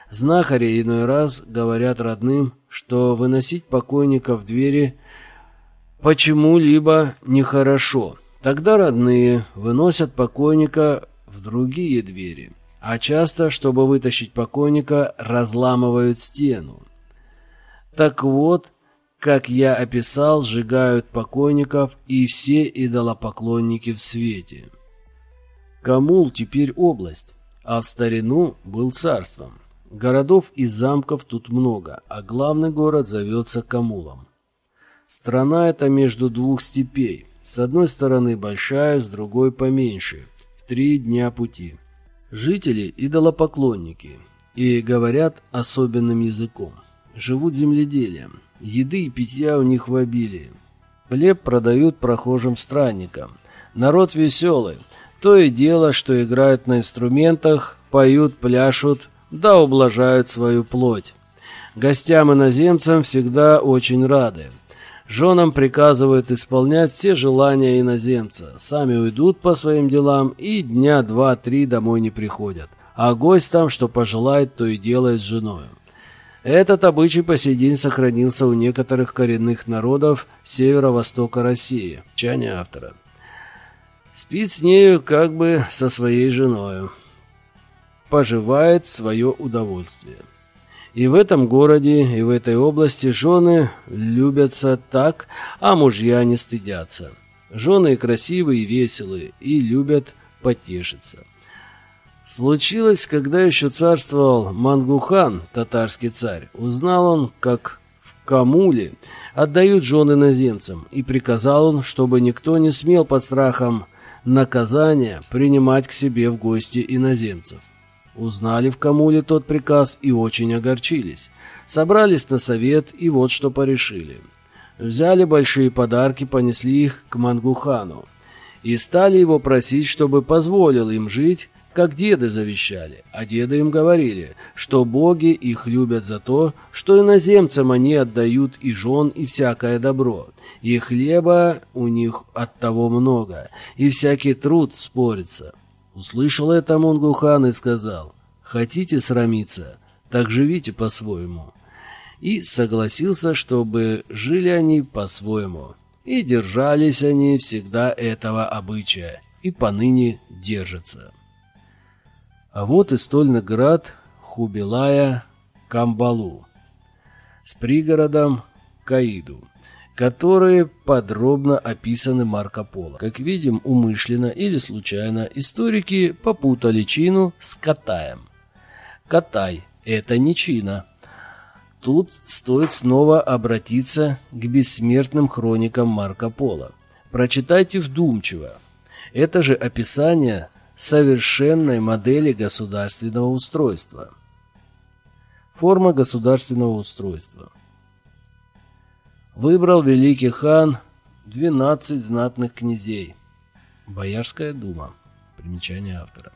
Знахари иной раз говорят родным, что выносить покойника в двери почему-либо нехорошо. Тогда родные выносят покойника другие двери, а часто, чтобы вытащить покойника, разламывают стену. Так вот, как я описал, сжигают покойников и все идолопоклонники в свете. Камул теперь область, а в старину был царством. Городов и замков тут много, а главный город зовется Камулом. Страна эта между двух степей. С одной стороны большая, с другой поменьше – три дня пути. Жители – идолопоклонники и говорят особенным языком. Живут земледелием, еды и питья у них в обилии. Хлеб продают прохожим странникам. Народ веселый, то и дело, что играют на инструментах, поют, пляшут, да ублажают свою плоть. Гостям-иноземцам всегда очень рады. Женам приказывают исполнять все желания иноземца. Сами уйдут по своим делам и дня два-три домой не приходят. А гость там, что пожелает, то и делает с женой. Этот обычай по сей день сохранился у некоторых коренных народов северо-востока России. Чане автора. Спит с нею как бы со своей женой. Поживает свое удовольствие. И в этом городе, и в этой области жены любятся так, а мужья не стыдятся. Жены красивые и веселые, и любят потешиться. Случилось, когда еще царствовал Мангухан, татарский царь, узнал он, как в Камуле отдают жены наземцам, и приказал он, чтобы никто не смел под страхом наказания принимать к себе в гости иноземцев. Узнали в Камуле тот приказ и очень огорчились. Собрались на совет и вот что порешили. Взяли большие подарки, понесли их к Мангухану и стали его просить, чтобы позволил им жить, как деды завещали. А деды им говорили, что боги их любят за то, что иноземцам они отдают и жен, и всякое добро. И хлеба у них от того много, и всякий труд спорится. Услышал это Мунгухан и сказал, «Хотите срамиться, так живите по-своему». И согласился, чтобы жили они по-своему. И держались они всегда этого обычая, и поныне держатся. А вот и стольный град Хубилая Камбалу с пригородом Каиду которые подробно описаны Марко Поло. Как видим, умышленно или случайно историки попутали Чину с Катаем. Катай – это не Чина. Тут стоит снова обратиться к бессмертным хроникам Марко Поло. Прочитайте вдумчиво. Это же описание совершенной модели государственного устройства. Форма государственного устройства – выбрал великий хан 12 знатных князей. Боярская дума. Примечание автора.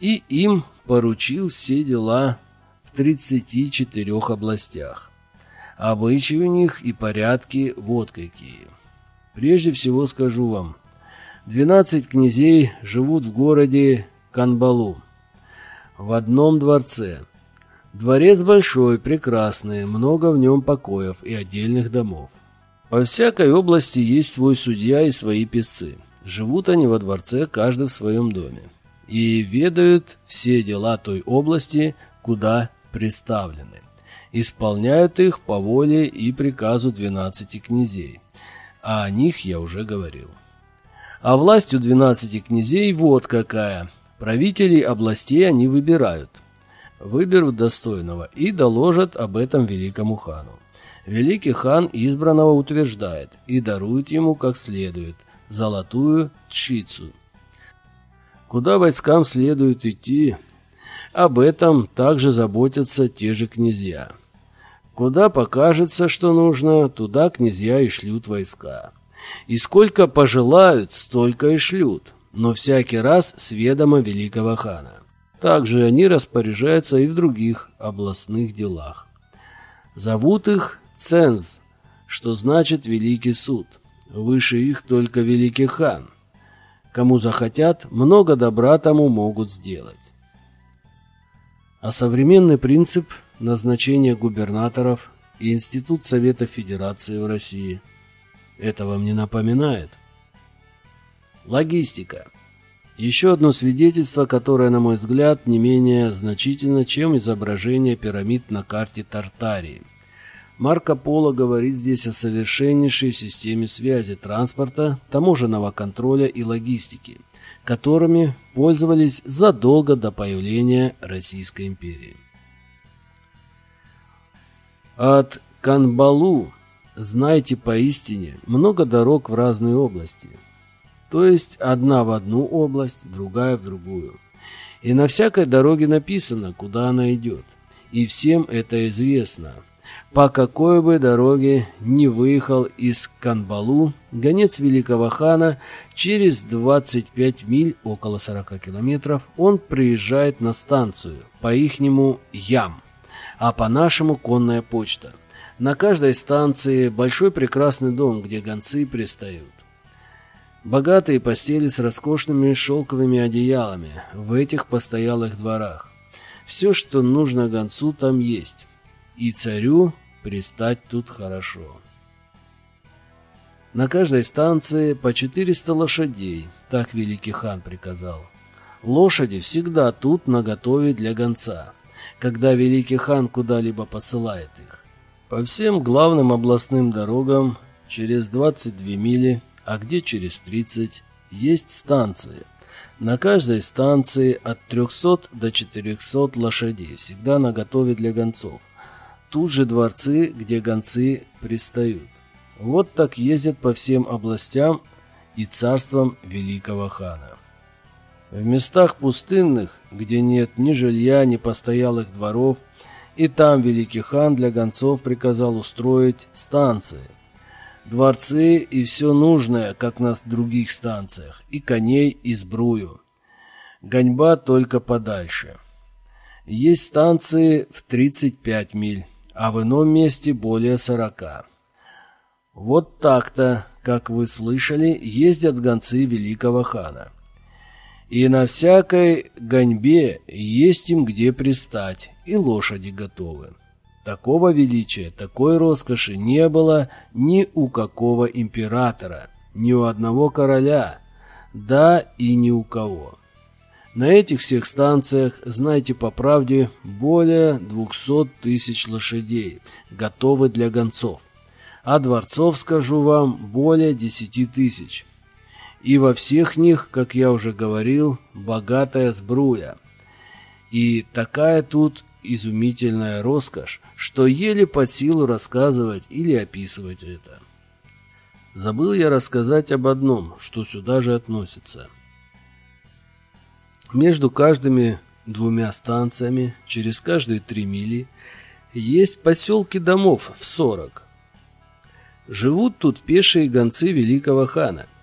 И им поручил все дела в 34 областях. Обычаи у них и порядки вот какие. Прежде всего скажу вам, 12 князей живут в городе Канбалу, в одном дворце – Дворец большой, прекрасный, много в нем покоев и отдельных домов. По всякой области есть свой судья и свои писцы. Живут они во дворце, каждый в своем доме. И ведают все дела той области, куда представлены. Исполняют их по воле и приказу двенадцати князей. А о них я уже говорил. А властью двенадцати князей вот какая. Правителей областей они выбирают – выберут достойного и доложат об этом великому хану. Великий хан избранного утверждает и дарует ему как следует золотую тщицу. Куда войскам следует идти, об этом также заботятся те же князья. Куда покажется, что нужно, туда князья и шлют войска. И сколько пожелают, столько и шлют, но всякий раз с ведома великого хана. Также они распоряжаются и в других областных делах. Зовут их ценз, что значит «великий суд». Выше их только великий хан. Кому захотят, много добра тому могут сделать. А современный принцип назначения губернаторов и Институт Совета Федерации в России это вам не напоминает? Логистика. Еще одно свидетельство, которое, на мой взгляд, не менее значительно, чем изображение пирамид на карте Тартарии. Марко Поло говорит здесь о совершеннейшей системе связи транспорта, таможенного контроля и логистики, которыми пользовались задолго до появления Российской империи. От Канбалу, знайте поистине, много дорог в разные области – то есть одна в одну область, другая в другую. И на всякой дороге написано, куда она идет. И всем это известно. По какой бы дороге не выехал из Канбалу, гонец великого хана, через 25 миль, около 40 километров, он приезжает на станцию, по-ихнему Ям. а по-нашему конная почта. На каждой станции большой прекрасный дом, где гонцы пристают. Богатые постели с роскошными шелковыми одеялами в этих постоялых дворах. Все, что нужно гонцу, там есть. И царю пристать тут хорошо. На каждой станции по 400 лошадей, так великий хан приказал. Лошади всегда тут наготове для гонца, когда великий хан куда-либо посылает их. По всем главным областным дорогам через 22 мили, а где через 30, есть станции. На каждой станции от 300 до 400 лошадей, всегда наготове для гонцов. Тут же дворцы, где гонцы пристают. Вот так ездят по всем областям и царствам великого хана. В местах пустынных, где нет ни жилья, ни постоялых дворов, и там великий хан для гонцов приказал устроить станции. Дворцы и все нужное, как на других станциях, и коней, и сбрую. Гоньба только подальше. Есть станции в 35 миль, а в ином месте более 40. Вот так-то, как вы слышали, ездят гонцы великого хана и на всякой гоньбе есть им где пристать, и лошади готовы. Такого величия, такой роскоши не было ни у какого императора, ни у одного короля, да и ни у кого. На этих всех станциях, знайте по правде, более 200 тысяч лошадей, готовы для гонцов. А дворцов, скажу вам, более 10 тысяч и во всех них, как я уже говорил, богатая сбруя. И такая тут изумительная роскошь, что еле под силу рассказывать или описывать это. Забыл я рассказать об одном, что сюда же относится. Между каждыми двумя станциями, через каждые три мили, есть поселки домов в сорок. Живут тут пешие гонцы великого хана –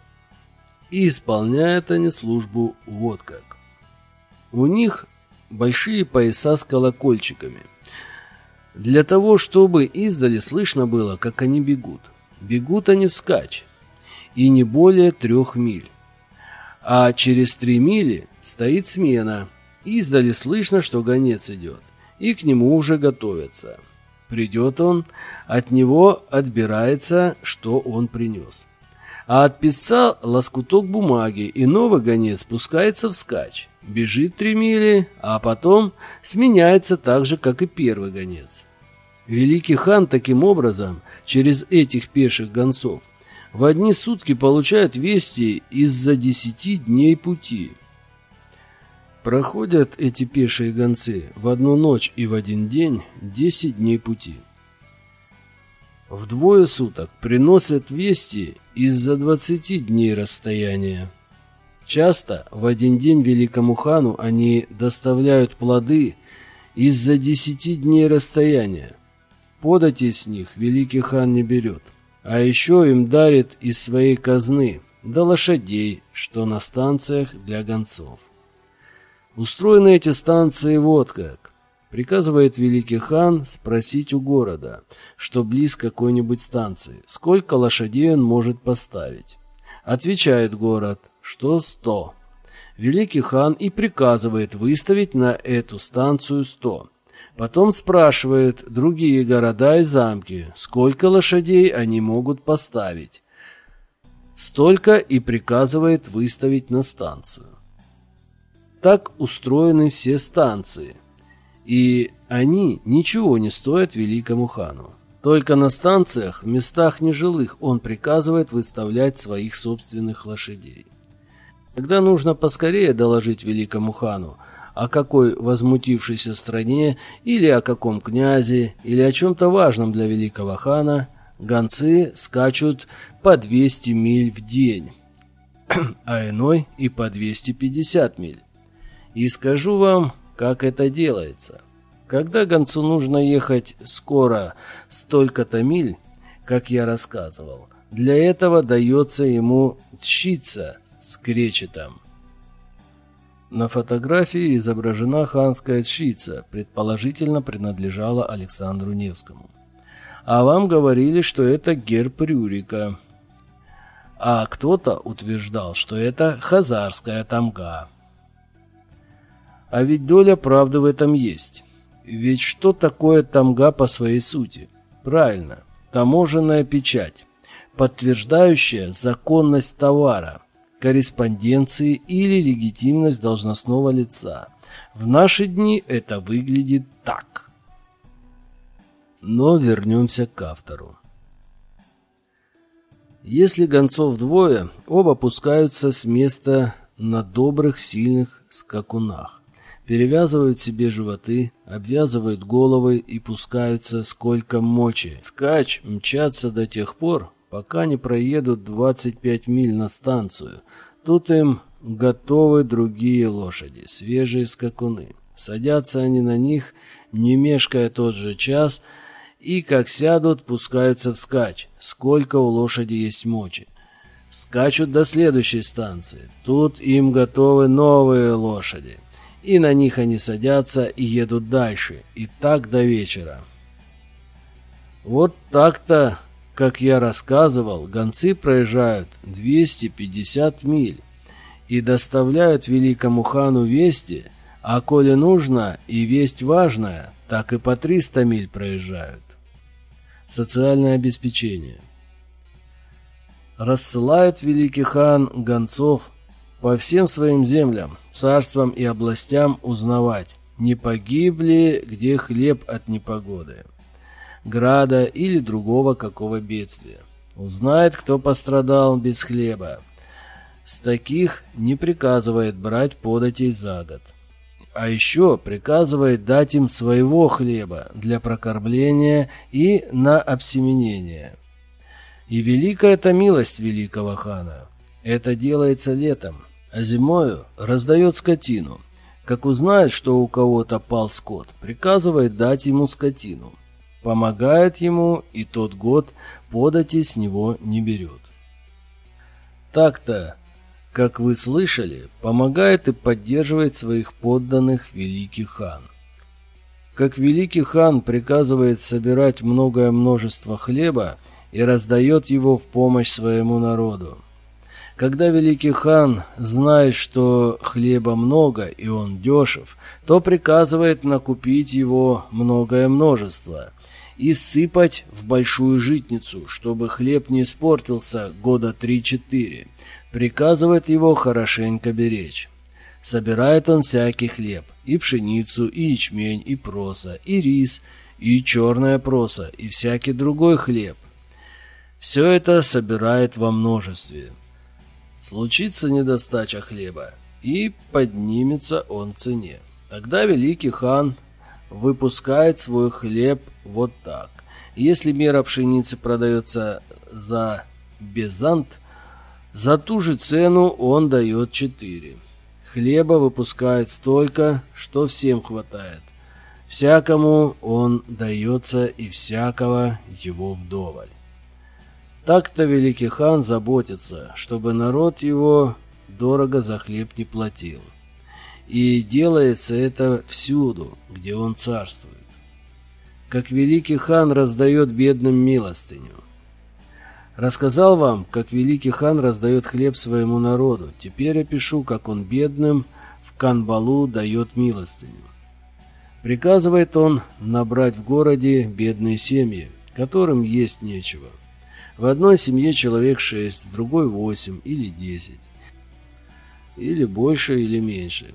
и исполняют они службу вот как. У них большие пояса с колокольчиками. Для того, чтобы издали слышно было, как они бегут. Бегут они вскачь, и не более трех миль. А через три мили стоит смена. Издали слышно, что гонец идет, и к нему уже готовятся. Придет он, от него отбирается, что он принес а от писца лоскуток бумаги, и новый гонец спускается вскачь, бежит три мили, а потом сменяется так же, как и первый гонец. Великий хан таким образом, через этих пеших гонцов, в одни сутки получает вести из-за десяти дней пути. Проходят эти пешие гонцы в одну ночь и в один день десять дней пути. Вдвое суток приносят вести из-за двадцати дней расстояния. Часто в один день великому хану они доставляют плоды из-за десяти дней расстояния. Подати с них великий хан не берет, а еще им дарит из своей казны до лошадей, что на станциях для гонцов. Устроены эти станции вот как. Приказывает великий хан спросить у города, что близ какой-нибудь станции, сколько лошадей он может поставить. Отвечает город, что сто. Великий хан и приказывает выставить на эту станцию сто. Потом спрашивает другие города и замки, сколько лошадей они могут поставить. Столько и приказывает выставить на станцию. Так устроены все станции – и они ничего не стоят великому хану. Только на станциях, в местах нежилых, он приказывает выставлять своих собственных лошадей. Когда нужно поскорее доложить великому хану о какой возмутившейся стране или о каком князе или о чем-то важном для великого хана, гонцы скачут по 200 миль в день, а иной и по 250 миль. И скажу вам, как это делается. Когда гонцу нужно ехать скоро столько-то миль, как я рассказывал, для этого дается ему тщиться с. На фотографии изображена ханская чица, предположительно принадлежала Александру Невскому. А вам говорили, что это герб Рюрика. А кто-то утверждал, что это хазарская тамга. А ведь доля правды в этом есть. Ведь что такое тамга по своей сути? Правильно, таможенная печать, подтверждающая законность товара, корреспонденции или легитимность должностного лица. В наши дни это выглядит так. Но вернемся к автору. Если гонцов двое, оба пускаются с места на добрых, сильных скакунах. Перевязывают себе животы, обвязывают головы и пускаются сколько мочи. Скач мчатся до тех пор, пока не проедут 25 миль на станцию. Тут им готовы другие лошади, свежие скакуны. Садятся они на них, не мешкая тот же час, и, как сядут, пускаются вскачь, сколько у лошади есть мочи. Скачут до следующей станции. Тут им готовы новые лошади. И на них они садятся и едут дальше. И так до вечера. Вот так-то как я рассказывал, гонцы проезжают 250 миль и доставляют великому хану вести, а коли нужно и весть важная, так и по 300 миль проезжают. Социальное обеспечение. Рассылает великий хан гонцов по всем своим землям, царствам и областям узнавать, не погибли где хлеб от непогоды града или другого какого бедствия. Узнает, кто пострадал без хлеба. С таких не приказывает брать податей за год. А еще приказывает дать им своего хлеба для прокормления и на обсеменение. И великая это милость великого хана. Это делается летом, а зимою раздает скотину. Как узнает, что у кого-то пал скот, приказывает дать ему скотину помогает ему, и тот год подати с него не берет. Так-то, как вы слышали, помогает и поддерживает своих подданных великий хан. Как великий хан приказывает собирать многое множество хлеба и раздает его в помощь своему народу. Когда великий хан знает, что хлеба много и он дешев, то приказывает накупить его многое множество – и сыпать в большую житницу, чтобы хлеб не испортился года три-четыре. Приказывает его хорошенько беречь. Собирает он всякий хлеб, и пшеницу, и ячмень, и проса, и рис, и черная проса, и всякий другой хлеб. Все это собирает во множестве. Случится недостача хлеба, и поднимется он в цене. Тогда великий хан выпускает свой хлеб вот так. Если мера пшеницы продается за безант, за ту же цену он дает 4. Хлеба выпускает столько, что всем хватает. Всякому он дается и всякого его вдоволь. Так-то великий хан заботится, чтобы народ его дорого за хлеб не платил. И делается это всюду, где он царствует. Как великий хан раздает бедным милостыню. Рассказал вам, как великий хан раздает хлеб своему народу. Теперь опишу, как он бедным в Канбалу дает милостыню. Приказывает он набрать в городе бедные семьи, которым есть нечего. В одной семье человек шесть, в другой восемь или десять. Или больше, или меньше.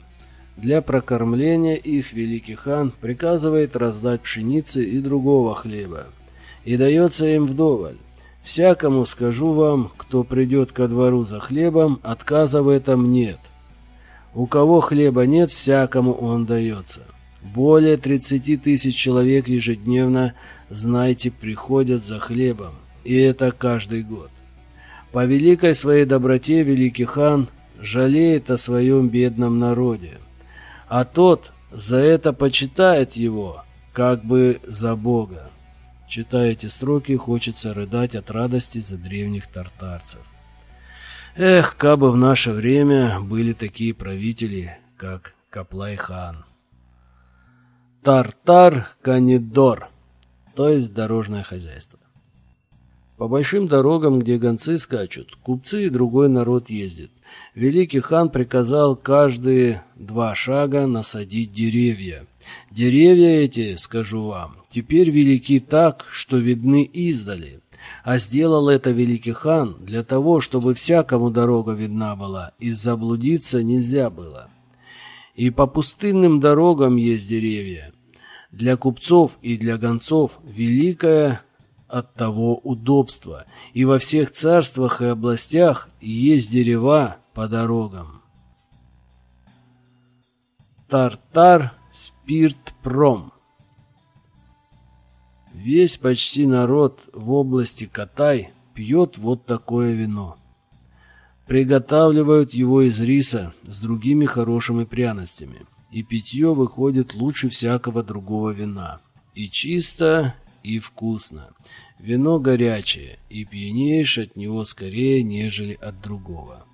Для прокормления их великий хан приказывает раздать пшеницы и другого хлеба, и дается им вдоволь. Всякому скажу вам, кто придет ко двору за хлебом, отказа в этом нет. У кого хлеба нет, всякому он дается. Более 30 тысяч человек ежедневно, знайте, приходят за хлебом, и это каждый год. По великой своей доброте великий хан жалеет о своем бедном народе а тот за это почитает его, как бы за Бога. Читая эти строки, хочется рыдать от радости за древних тартарцев. Эх, кабы в наше время были такие правители, как Каплай-хан. Тартар-канидор, то есть дорожное хозяйство. По большим дорогам, где гонцы скачут, купцы и другой народ ездит. Великий хан приказал каждые два шага насадить деревья. Деревья эти, скажу вам, теперь велики так, что видны издали. А сделал это великий хан для того, чтобы всякому дорога видна была, и заблудиться нельзя было. И по пустынным дорогам есть деревья. Для купцов и для гонцов великое от того удобства, и во всех царствах и областях есть дерева по дорогам. Тартар Спиртпром Весь почти народ в области Катай пьет вот такое вино. Приготавливают его из риса с другими хорошими пряностями, и питье выходит лучше всякого другого вина. И чисто, и вкусно. Вино горячее, и пьянеешь от него скорее, нежели от другого.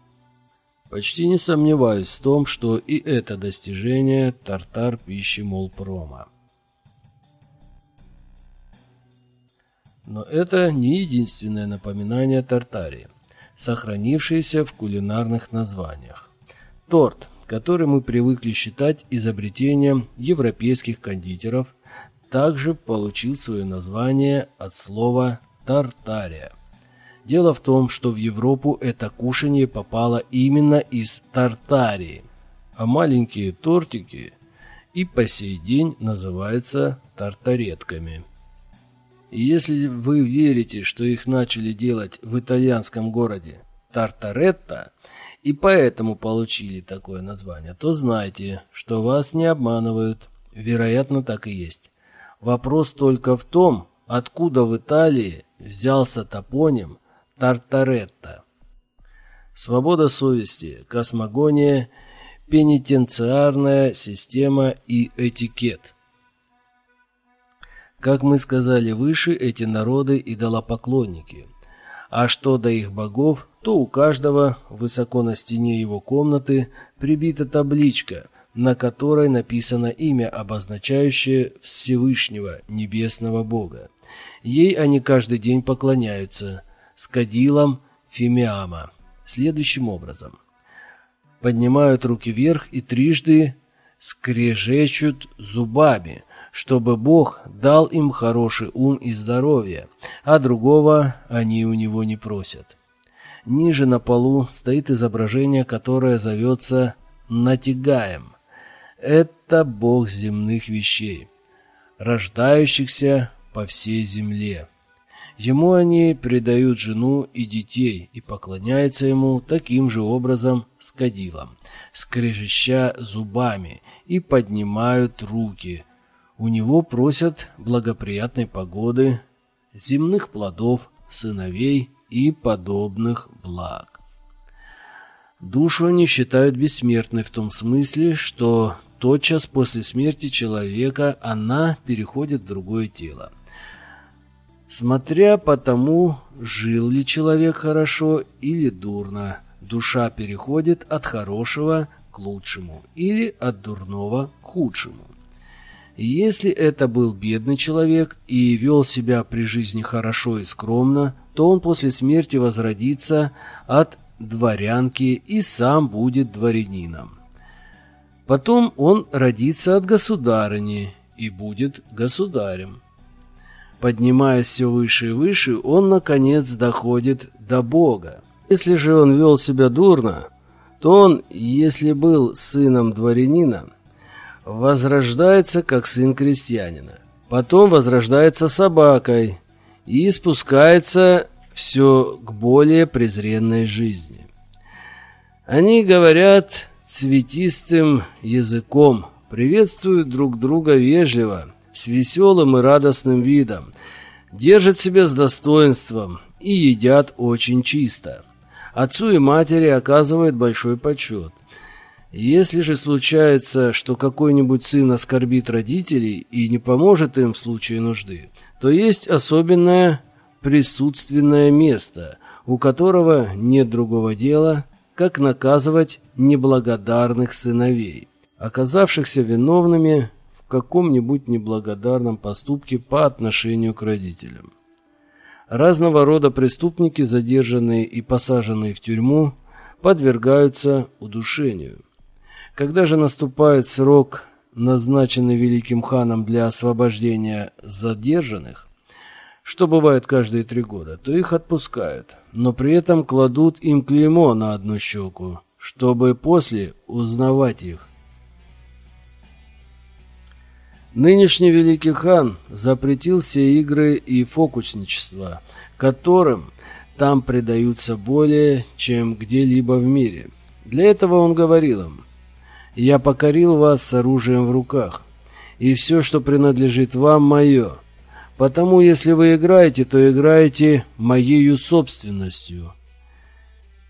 Почти не сомневаюсь в том, что и это достижение тартар пищи Молпрома. Но это не единственное напоминание Тартарии, сохранившееся в кулинарных названиях. Торт, который мы привыкли считать изобретением европейских кондитеров, также получил свое название от слова «тартария». Дело в том, что в Европу это кушанье попало именно из Тартарии, а маленькие тортики и по сей день называются тартаретками. И если вы верите, что их начали делать в итальянском городе Тартаретта, и поэтому получили такое название, то знайте, что вас не обманывают. Вероятно, так и есть. Вопрос только в том, откуда в Италии взялся топоним Тартаретта. Свобода совести, космогония, пенитенциарная система и этикет. Как мы сказали выше, эти народы идолопоклонники. А что до их богов, то у каждого высоко на стене его комнаты прибита табличка, на которой написано имя, обозначающее Всевышнего Небесного Бога. Ей они каждый день поклоняются, с кадилом Фимиама, следующим образом. Поднимают руки вверх и трижды скрежечут зубами – чтобы Бог дал им хороший ум и здоровье, а другого они у него не просят. Ниже на полу стоит изображение, которое зовется Натигаем. Это Бог земных вещей, рождающихся по всей земле. Ему они предают жену и детей и поклоняются ему таким же образом с кадилом, скрежеща зубами и поднимают руки – у него просят благоприятной погоды, земных плодов, сыновей и подобных благ. Душу они считают бессмертной в том смысле, что тотчас после смерти человека она переходит в другое тело. Смотря по тому, жил ли человек хорошо или дурно, душа переходит от хорошего к лучшему или от дурного к худшему. Если это был бедный человек и вел себя при жизни хорошо и скромно, то он после смерти возродится от дворянки и сам будет дворянином. Потом он родится от государыни и будет государем. Поднимаясь все выше и выше, он, наконец, доходит до Бога. Если же он вел себя дурно, то он, если был сыном дворянина, возрождается как сын крестьянина. Потом возрождается собакой и спускается все к более презренной жизни. Они говорят цветистым языком, приветствуют друг друга вежливо, с веселым и радостным видом, держат себя с достоинством и едят очень чисто. Отцу и матери оказывают большой почет. Если же случается, что какой-нибудь сын оскорбит родителей и не поможет им в случае нужды, то есть особенное присутственное место, у которого нет другого дела, как наказывать неблагодарных сыновей. оказавшихся виновными в каком-нибудь неблагодарном поступке по отношению к родителям. Разного рода преступники, задержанные и посаженные в тюрьму, подвергаются удушению. Когда же наступает срок, назначенный великим ханом для освобождения задержанных, что бывает каждые три года, то их отпускают, но при этом кладут им клеймо на одну щеку, чтобы после узнавать их. Нынешний великий хан запретил все игры и фокусничество, которым там предаются более, чем где-либо в мире. Для этого он говорил им, «Я покорил вас с оружием в руках, и все, что принадлежит вам, мое». Потому если вы играете, то играете моею собственностью.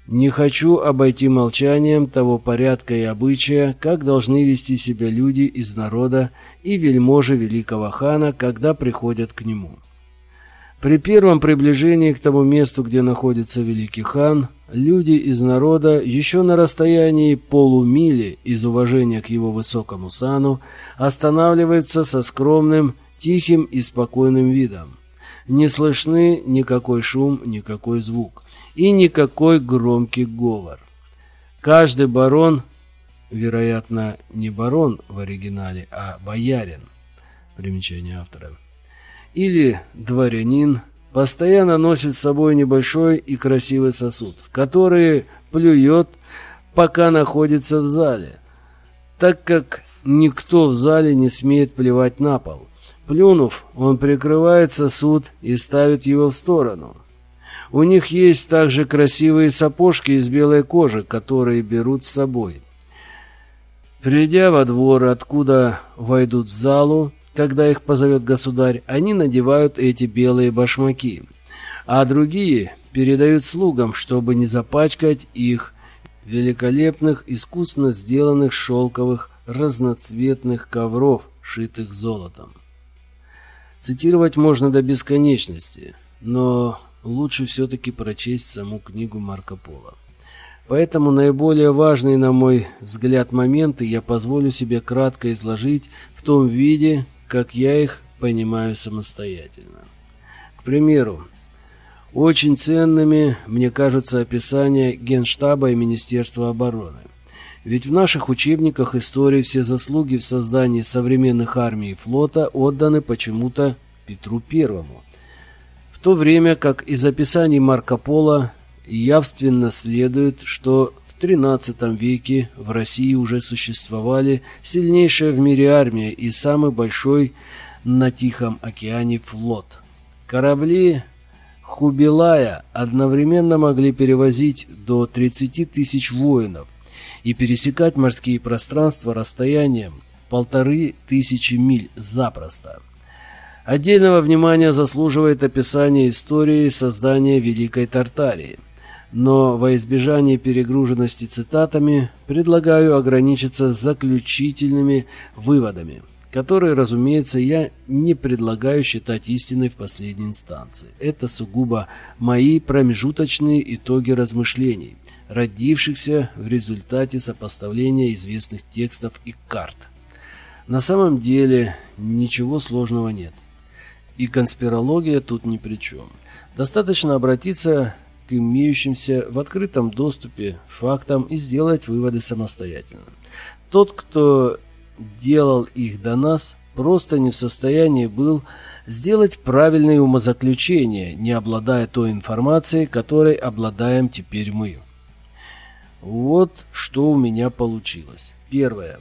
Не хочу обойти молчанием того порядка и обычая, как должны вести себя люди из народа и вельможи великого хана, когда приходят к нему. При первом приближении к тому месту, где находится великий хан, люди из народа еще на расстоянии полумили из уважения к его высокому сану останавливаются со скромным тихим и спокойным видом. Не слышны никакой шум, никакой звук и никакой громкий говор. Каждый барон, вероятно, не барон в оригинале, а боярин, примечание автора, или дворянин, постоянно носит с собой небольшой и красивый сосуд, в который плюет, пока находится в зале, так как никто в зале не смеет плевать на пол – Плюнув, он прикрывает сосуд и ставит его в сторону. У них есть также красивые сапожки из белой кожи, которые берут с собой. Придя во двор, откуда войдут в залу, когда их позовет государь, они надевают эти белые башмаки, а другие передают слугам, чтобы не запачкать их великолепных, искусно сделанных шелковых разноцветных ковров, шитых золотом. Цитировать можно до бесконечности, но лучше все-таки прочесть саму книгу Марко Поло. Поэтому наиболее важные, на мой взгляд, моменты я позволю себе кратко изложить в том виде, как я их понимаю самостоятельно. К примеру, очень ценными мне кажутся описания Генштаба и Министерства обороны. Ведь в наших учебниках истории все заслуги в создании современных армий и флота отданы почему-то Петру Первому. В то время как из описаний Марко Поло явственно следует, что в XIII веке в России уже существовали сильнейшая в мире армия и самый большой на Тихом океане флот. Корабли Хубилая одновременно могли перевозить до 30 тысяч воинов, и пересекать морские пространства расстоянием полторы тысячи миль запросто. Отдельного внимания заслуживает описание истории создания Великой Тартарии. Но во избежание перегруженности цитатами предлагаю ограничиться заключительными выводами, которые, разумеется, я не предлагаю считать истиной в последней инстанции. Это сугубо мои промежуточные итоги размышлений, родившихся в результате сопоставления известных текстов и карт. На самом деле ничего сложного нет. И конспирология тут ни при чем. Достаточно обратиться к имеющимся в открытом доступе фактам и сделать выводы самостоятельно. Тот, кто делал их до нас, просто не в состоянии был сделать правильные умозаключения, не обладая той информацией, которой обладаем теперь мы. Вот что у меня получилось. Первое.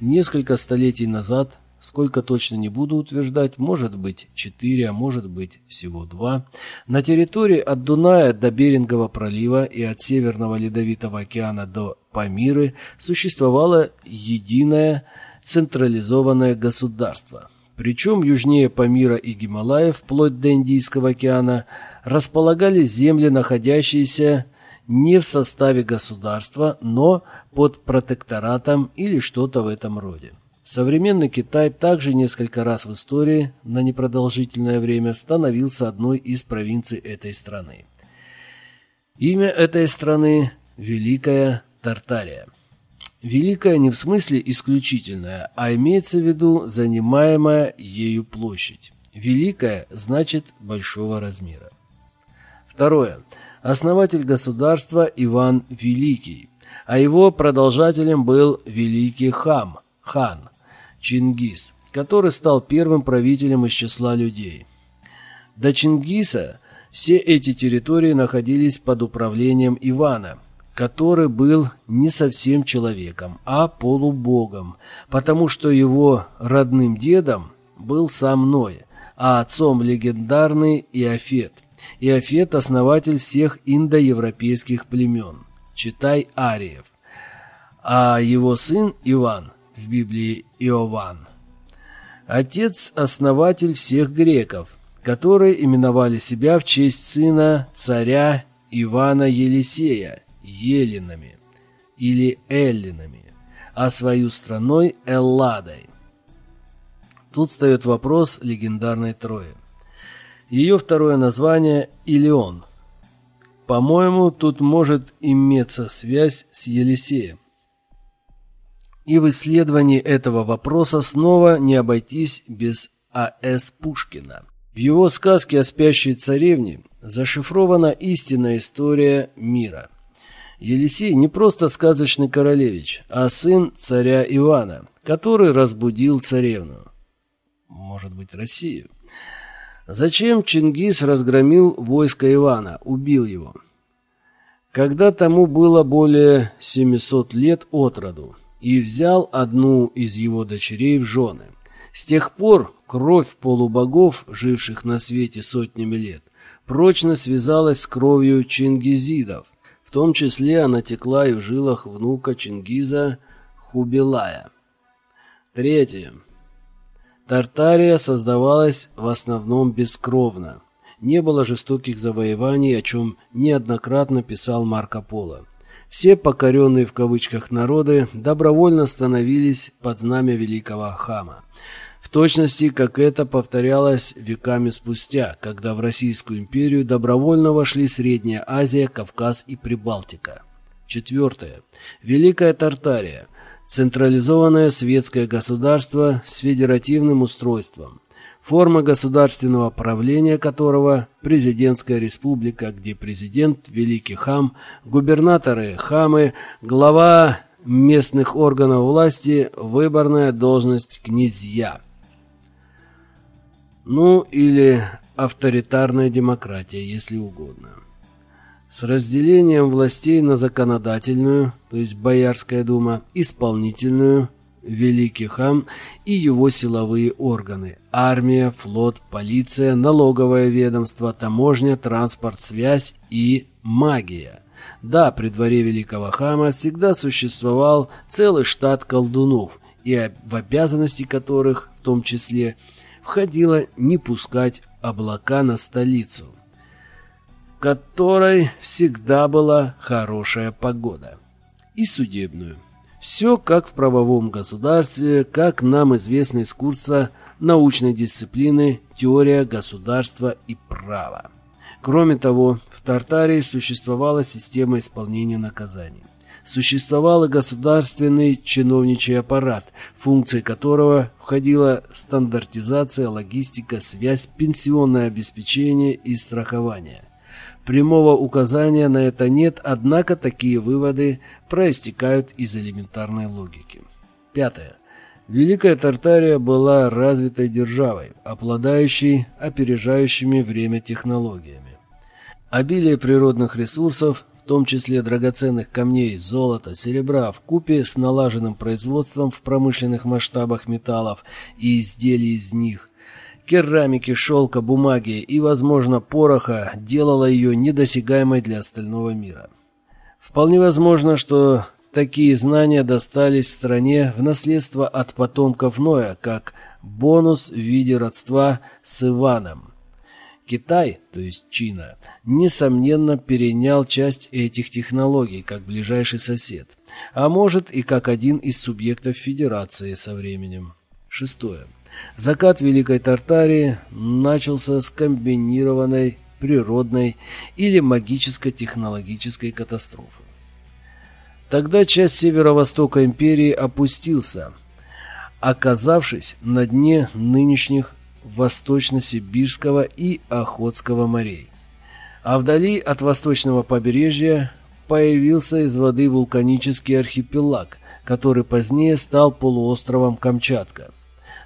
Несколько столетий назад, сколько точно не буду утверждать, может быть четыре, а может быть всего два, на территории от Дуная до Берингового пролива и от Северного Ледовитого океана до Памиры существовало единое централизованное государство. Причем южнее Памира и Гималаев, вплоть до Индийского океана, располагались земли, находящиеся не в составе государства, но под протекторатом или что-то в этом роде. Современный Китай также несколько раз в истории на непродолжительное время становился одной из провинций этой страны. Имя этой страны – Великая Тартария. Великая не в смысле исключительная, а имеется в виду занимаемая ею площадь. Великая значит большого размера. Второе. Основатель государства Иван Великий, а его продолжателем был Великий Хам, хан, Чингис, который стал первым правителем из числа людей. До Чингиса все эти территории находились под управлением Ивана, который был не совсем человеком, а полубогом, потому что его родным дедом был сам Ной, а отцом легендарный Иофет. Иофет – основатель всех индоевропейских племен, читай ариев. А его сын Иван, в Библии Иован, отец – основатель всех греков, которые именовали себя в честь сына царя Ивана Елисея – Еленами или Эллинами, а свою страной Элладой. Тут встает вопрос легендарной Трои. Ее второе название – Илион. По-моему, тут может иметься связь с Елисеем. И в исследовании этого вопроса снова не обойтись без А.С. Пушкина. В его сказке о спящей царевне зашифрована истинная история мира. Елисей не просто сказочный королевич, а сын царя Ивана, который разбудил царевну. Может быть, Россию. Зачем Чингис разгромил войско Ивана, убил его? Когда тому было более 700 лет от роду, и взял одну из его дочерей в жены. С тех пор кровь полубогов, живших на свете сотнями лет, прочно связалась с кровью чингизидов. В том числе она текла и в жилах внука Чингиза Хубилая. Третье. Тартария создавалась в основном бескровно. Не было жестоких завоеваний, о чем неоднократно писал Марко Поло. Все покоренные в кавычках народы добровольно становились под знамя великого хама. В точности, как это повторялось веками спустя, когда в Российскую империю добровольно вошли Средняя Азия, Кавказ и Прибалтика. Четвертое. Великая Тартария – Централизованное светское государство с федеративным устройством, форма государственного правления которого – президентская республика, где президент – великий хам, губернаторы – хамы, глава местных органов власти – выборная должность князья. Ну или авторитарная демократия, если угодно с разделением властей на законодательную, то есть Боярская дума, исполнительную, Великий хам и его силовые органы – армия, флот, полиция, налоговое ведомство, таможня, транспорт, связь и магия. Да, при дворе Великого хама всегда существовал целый штат колдунов, и в обязанности которых, в том числе, входило не пускать облака на столицу которой всегда была хорошая погода. И судебную. Все как в правовом государстве, как нам известно из курса научной дисциплины «Теория государства и права». Кроме того, в Тартарии существовала система исполнения наказаний. Существовал и государственный чиновничий аппарат, функции которого входила стандартизация, логистика, связь, пенсионное обеспечение и страхование. Прямого указания на это нет, однако такие выводы проистекают из элементарной логики. Пятое. Великая Тартария была развитой державой, обладающей опережающими время технологиями. Обилие природных ресурсов, в том числе драгоценных камней, золота, серебра, в купе с налаженным производством в промышленных масштабах металлов и изделий из них, керамики, шелка, бумаги и, возможно, пороха делала ее недосягаемой для остального мира. Вполне возможно, что такие знания достались стране в наследство от потомков Ноя, как бонус в виде родства с Иваном. Китай, то есть Чина, несомненно перенял часть этих технологий как ближайший сосед, а может и как один из субъектов Федерации со временем. Шестое. Закат Великой Тартарии начался с комбинированной природной или магическо-технологической катастрофы. Тогда часть северо-востока империи опустился, оказавшись на дне нынешних Восточно-Сибирского и Охотского морей. А вдали от восточного побережья появился из воды вулканический архипелаг, который позднее стал полуостровом Камчатка.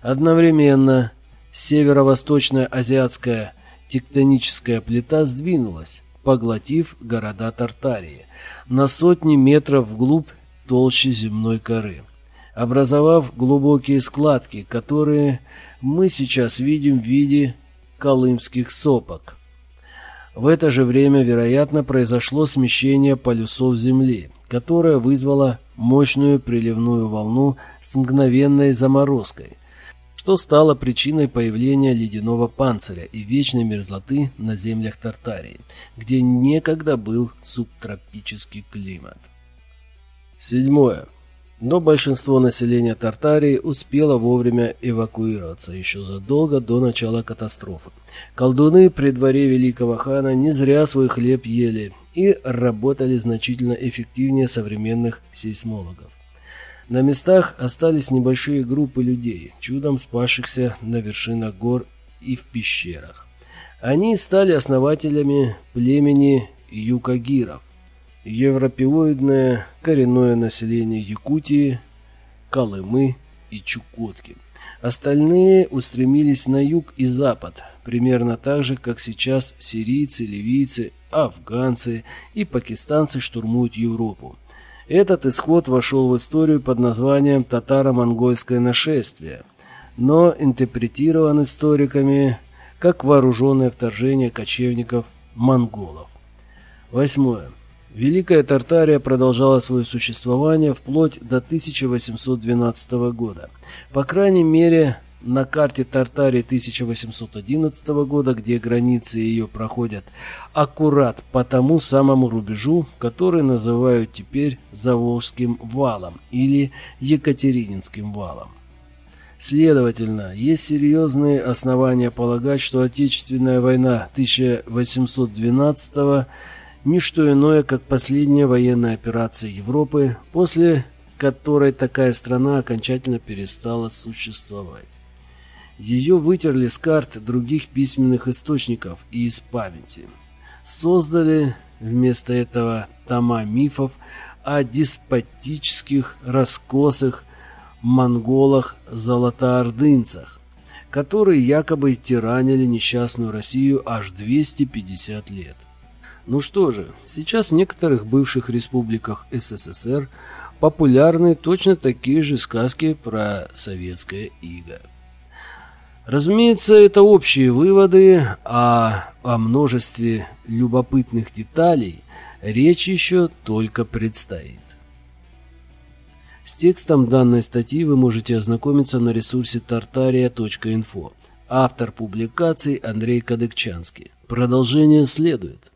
Одновременно северо-восточная азиатская тектоническая плита сдвинулась, поглотив города Тартарии на сотни метров вглубь толщи земной коры, образовав глубокие складки, которые мы сейчас видим в виде колымских сопок. В это же время, вероятно, произошло смещение полюсов Земли, которое вызвало мощную приливную волну с мгновенной заморозкой, что стало причиной появления ледяного панциря и вечной мерзлоты на землях Тартарии, где некогда был субтропический климат. Седьмое но большинство населения Тартарии успело вовремя эвакуироваться еще задолго до начала катастрофы. Колдуны при дворе великого хана не зря свой хлеб ели и работали значительно эффективнее современных сейсмологов. На местах остались небольшие группы людей, чудом спасшихся на вершинах гор и в пещерах. Они стали основателями племени юкагиров, европеоидное коренное население Якутии, Колымы и Чукотки. Остальные устремились на юг и запад, примерно так же, как сейчас сирийцы, ливийцы, афганцы и пакистанцы штурмуют Европу. Этот исход вошел в историю под названием «Татаро-монгольское нашествие», но интерпретирован историками как вооруженное вторжение кочевников-монголов. Восьмое. Великая Тартария продолжала свое существование вплоть до 1812 года. По крайней мере, на карте Тартарии 1811 года, где границы ее проходят аккурат по тому самому рубежу, который называют теперь Заволжским валом или Екатерининским валом. Следовательно, есть серьезные основания полагать, что Отечественная война 1812 года не что иное, как последняя военная операция Европы, после которой такая страна окончательно перестала существовать. Ее вытерли с карт других письменных источников и из памяти. Создали вместо этого тома мифов о деспотических, раскосых монголах-золотоордынцах, которые якобы тиранили несчастную Россию аж 250 лет. Ну что же, сейчас в некоторых бывших республиках СССР популярны точно такие же сказки про советское иго. Разумеется, это общие выводы, а о множестве любопытных деталей речь еще только предстоит. С текстом данной статьи вы можете ознакомиться на ресурсе tartaria.info. Автор публикации Андрей Кадыкчанский. Продолжение следует.